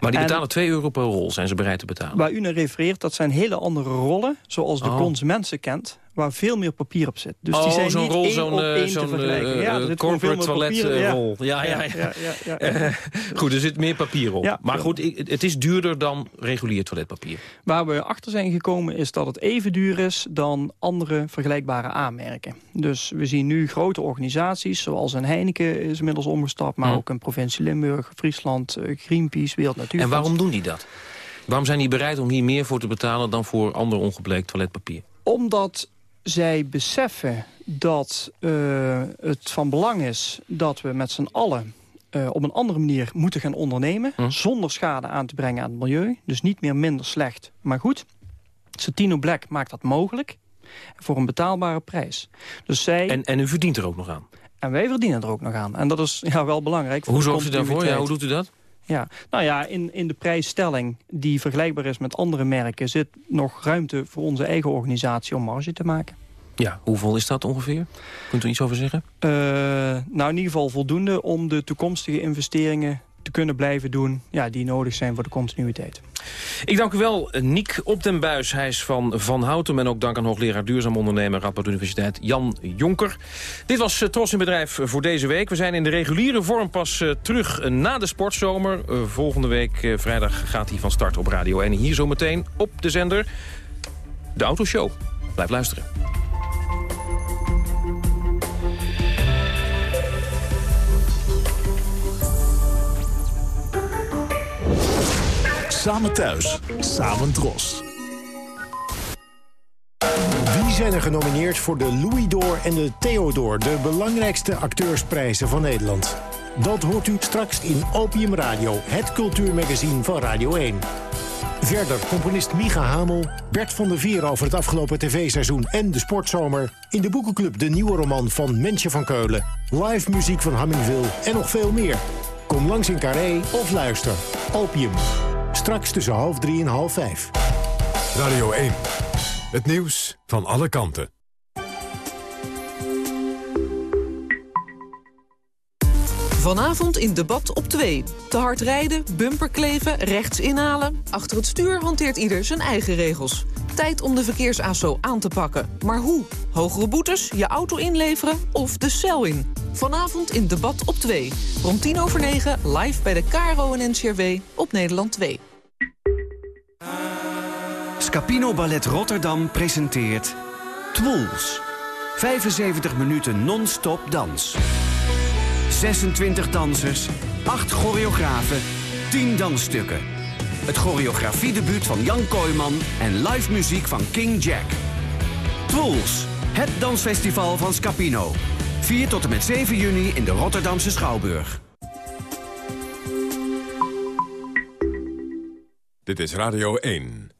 Maar die En- betalen 2 euro per rol, zijn ze bereid te betalen. Waar u naar refereert, dat zijn hele andere rollen... zoals de Oh. consument ze kent, waar veel meer papier op zit. Dus die oh, zijn zo'n rol, zo'n eh, vergelijken. eh, Ja, eh, corporate toiletrol. Ja, ja, ja. Ja, ja, ja, ja. (laughs) Goed, er zit meer papier op. Ja, maar goed, het is duurder dan regulier toiletpapier. Waar we achter zijn gekomen is dat het even duur is dan andere vergelijkbare aanmerken. Dus we zien nu grote organisaties, zoals een Heineken is inmiddels omgestapt... maar Hm. ook een provincie Limburg, Friesland, Greenpeace, Wereld En Natuurfonds. waarom doen die dat? Waarom zijn die bereid om hier meer voor te betalen... dan voor ander ongebleekt toiletpapier? Omdat zij beseffen dat eh, het van belang is dat we met z'n allen... eh, op een andere manier moeten gaan ondernemen... Hm. zonder schade aan te brengen aan het milieu. Dus niet meer minder slecht, maar goed. Satino Black maakt dat mogelijk voor een betaalbare prijs. Dus zij, En, en u verdient er ook nog aan. en wij verdienen er ook nog aan. En dat is ja, wel belangrijk. Voor Hoe zorgt u daarvoor? Ja, hoe doet u dat? Ja, nou ja, in, in de prijsstelling die vergelijkbaar is met andere merken... zit nog ruimte voor onze eigen organisatie om marge te maken. Ja, hoeveel is dat ongeveer? Kunt u iets over zeggen? Eh, nou, in ieder geval voldoende om de toekomstige investeringen te kunnen blijven doen... Ja, die nodig zijn voor de continuïteit. Ik dank u wel, Niek Op den Buis. Hij is van Van Houten en ook dank aan hoogleraar duurzaam ondernemer... Radboud Universiteit Jan Jonker. Dit was eh, Tros in Bedrijf voor deze week. We zijn in de reguliere vorm pas eh, terug eh, na de sportzomer. Volgende week vrijdag gaat hij van start op Radio 1. Hier zometeen op de zender de Autoshow. Blijf luisteren. Samen thuis, samen dros. Wie zijn er genomineerd voor de Louis d'Or en de Theodor... de belangrijkste acteursprijzen van Nederland. Dat hoort u straks in Opium Radio, het cultuurmagazine van Radio 1. Verder componist Micha Hamel, Bert van der Vier over het afgelopen tv-seizoen en de sportzomer. In de boekenclub de nieuwe roman van Mensje van Keulen. Live muziek van Hammingville en nog veel meer. Kom langs in Carré of luister. Opium. Straks tussen half drie en half vijf. Radio 1. Het nieuws van alle kanten. Vanavond in debat op 2. Te hard rijden, bumper kleven, rechts inhalen. Achter het stuur hanteert ieder zijn eigen regels. Tijd om de verkeersasso aan te pakken. Maar hoe? Hogere boetes, je auto inleveren of de cel in? Vanavond in debat op 2. Rond 10 over 9 live bij de KRO en NCRW op Nederland 2. Scapino Ballet Rotterdam presenteert Twools. 75 minuten non-stop dans. 26 dansers, 8 choreografen, 10 dansstukken. Het choreografiedebuut van Jan Kooijman en live muziek van King Jack. Twools, het dansfestival van Scapino. 4 tot en met 7 juni in de Rotterdamse Schouwburg. Dit is Radio 1.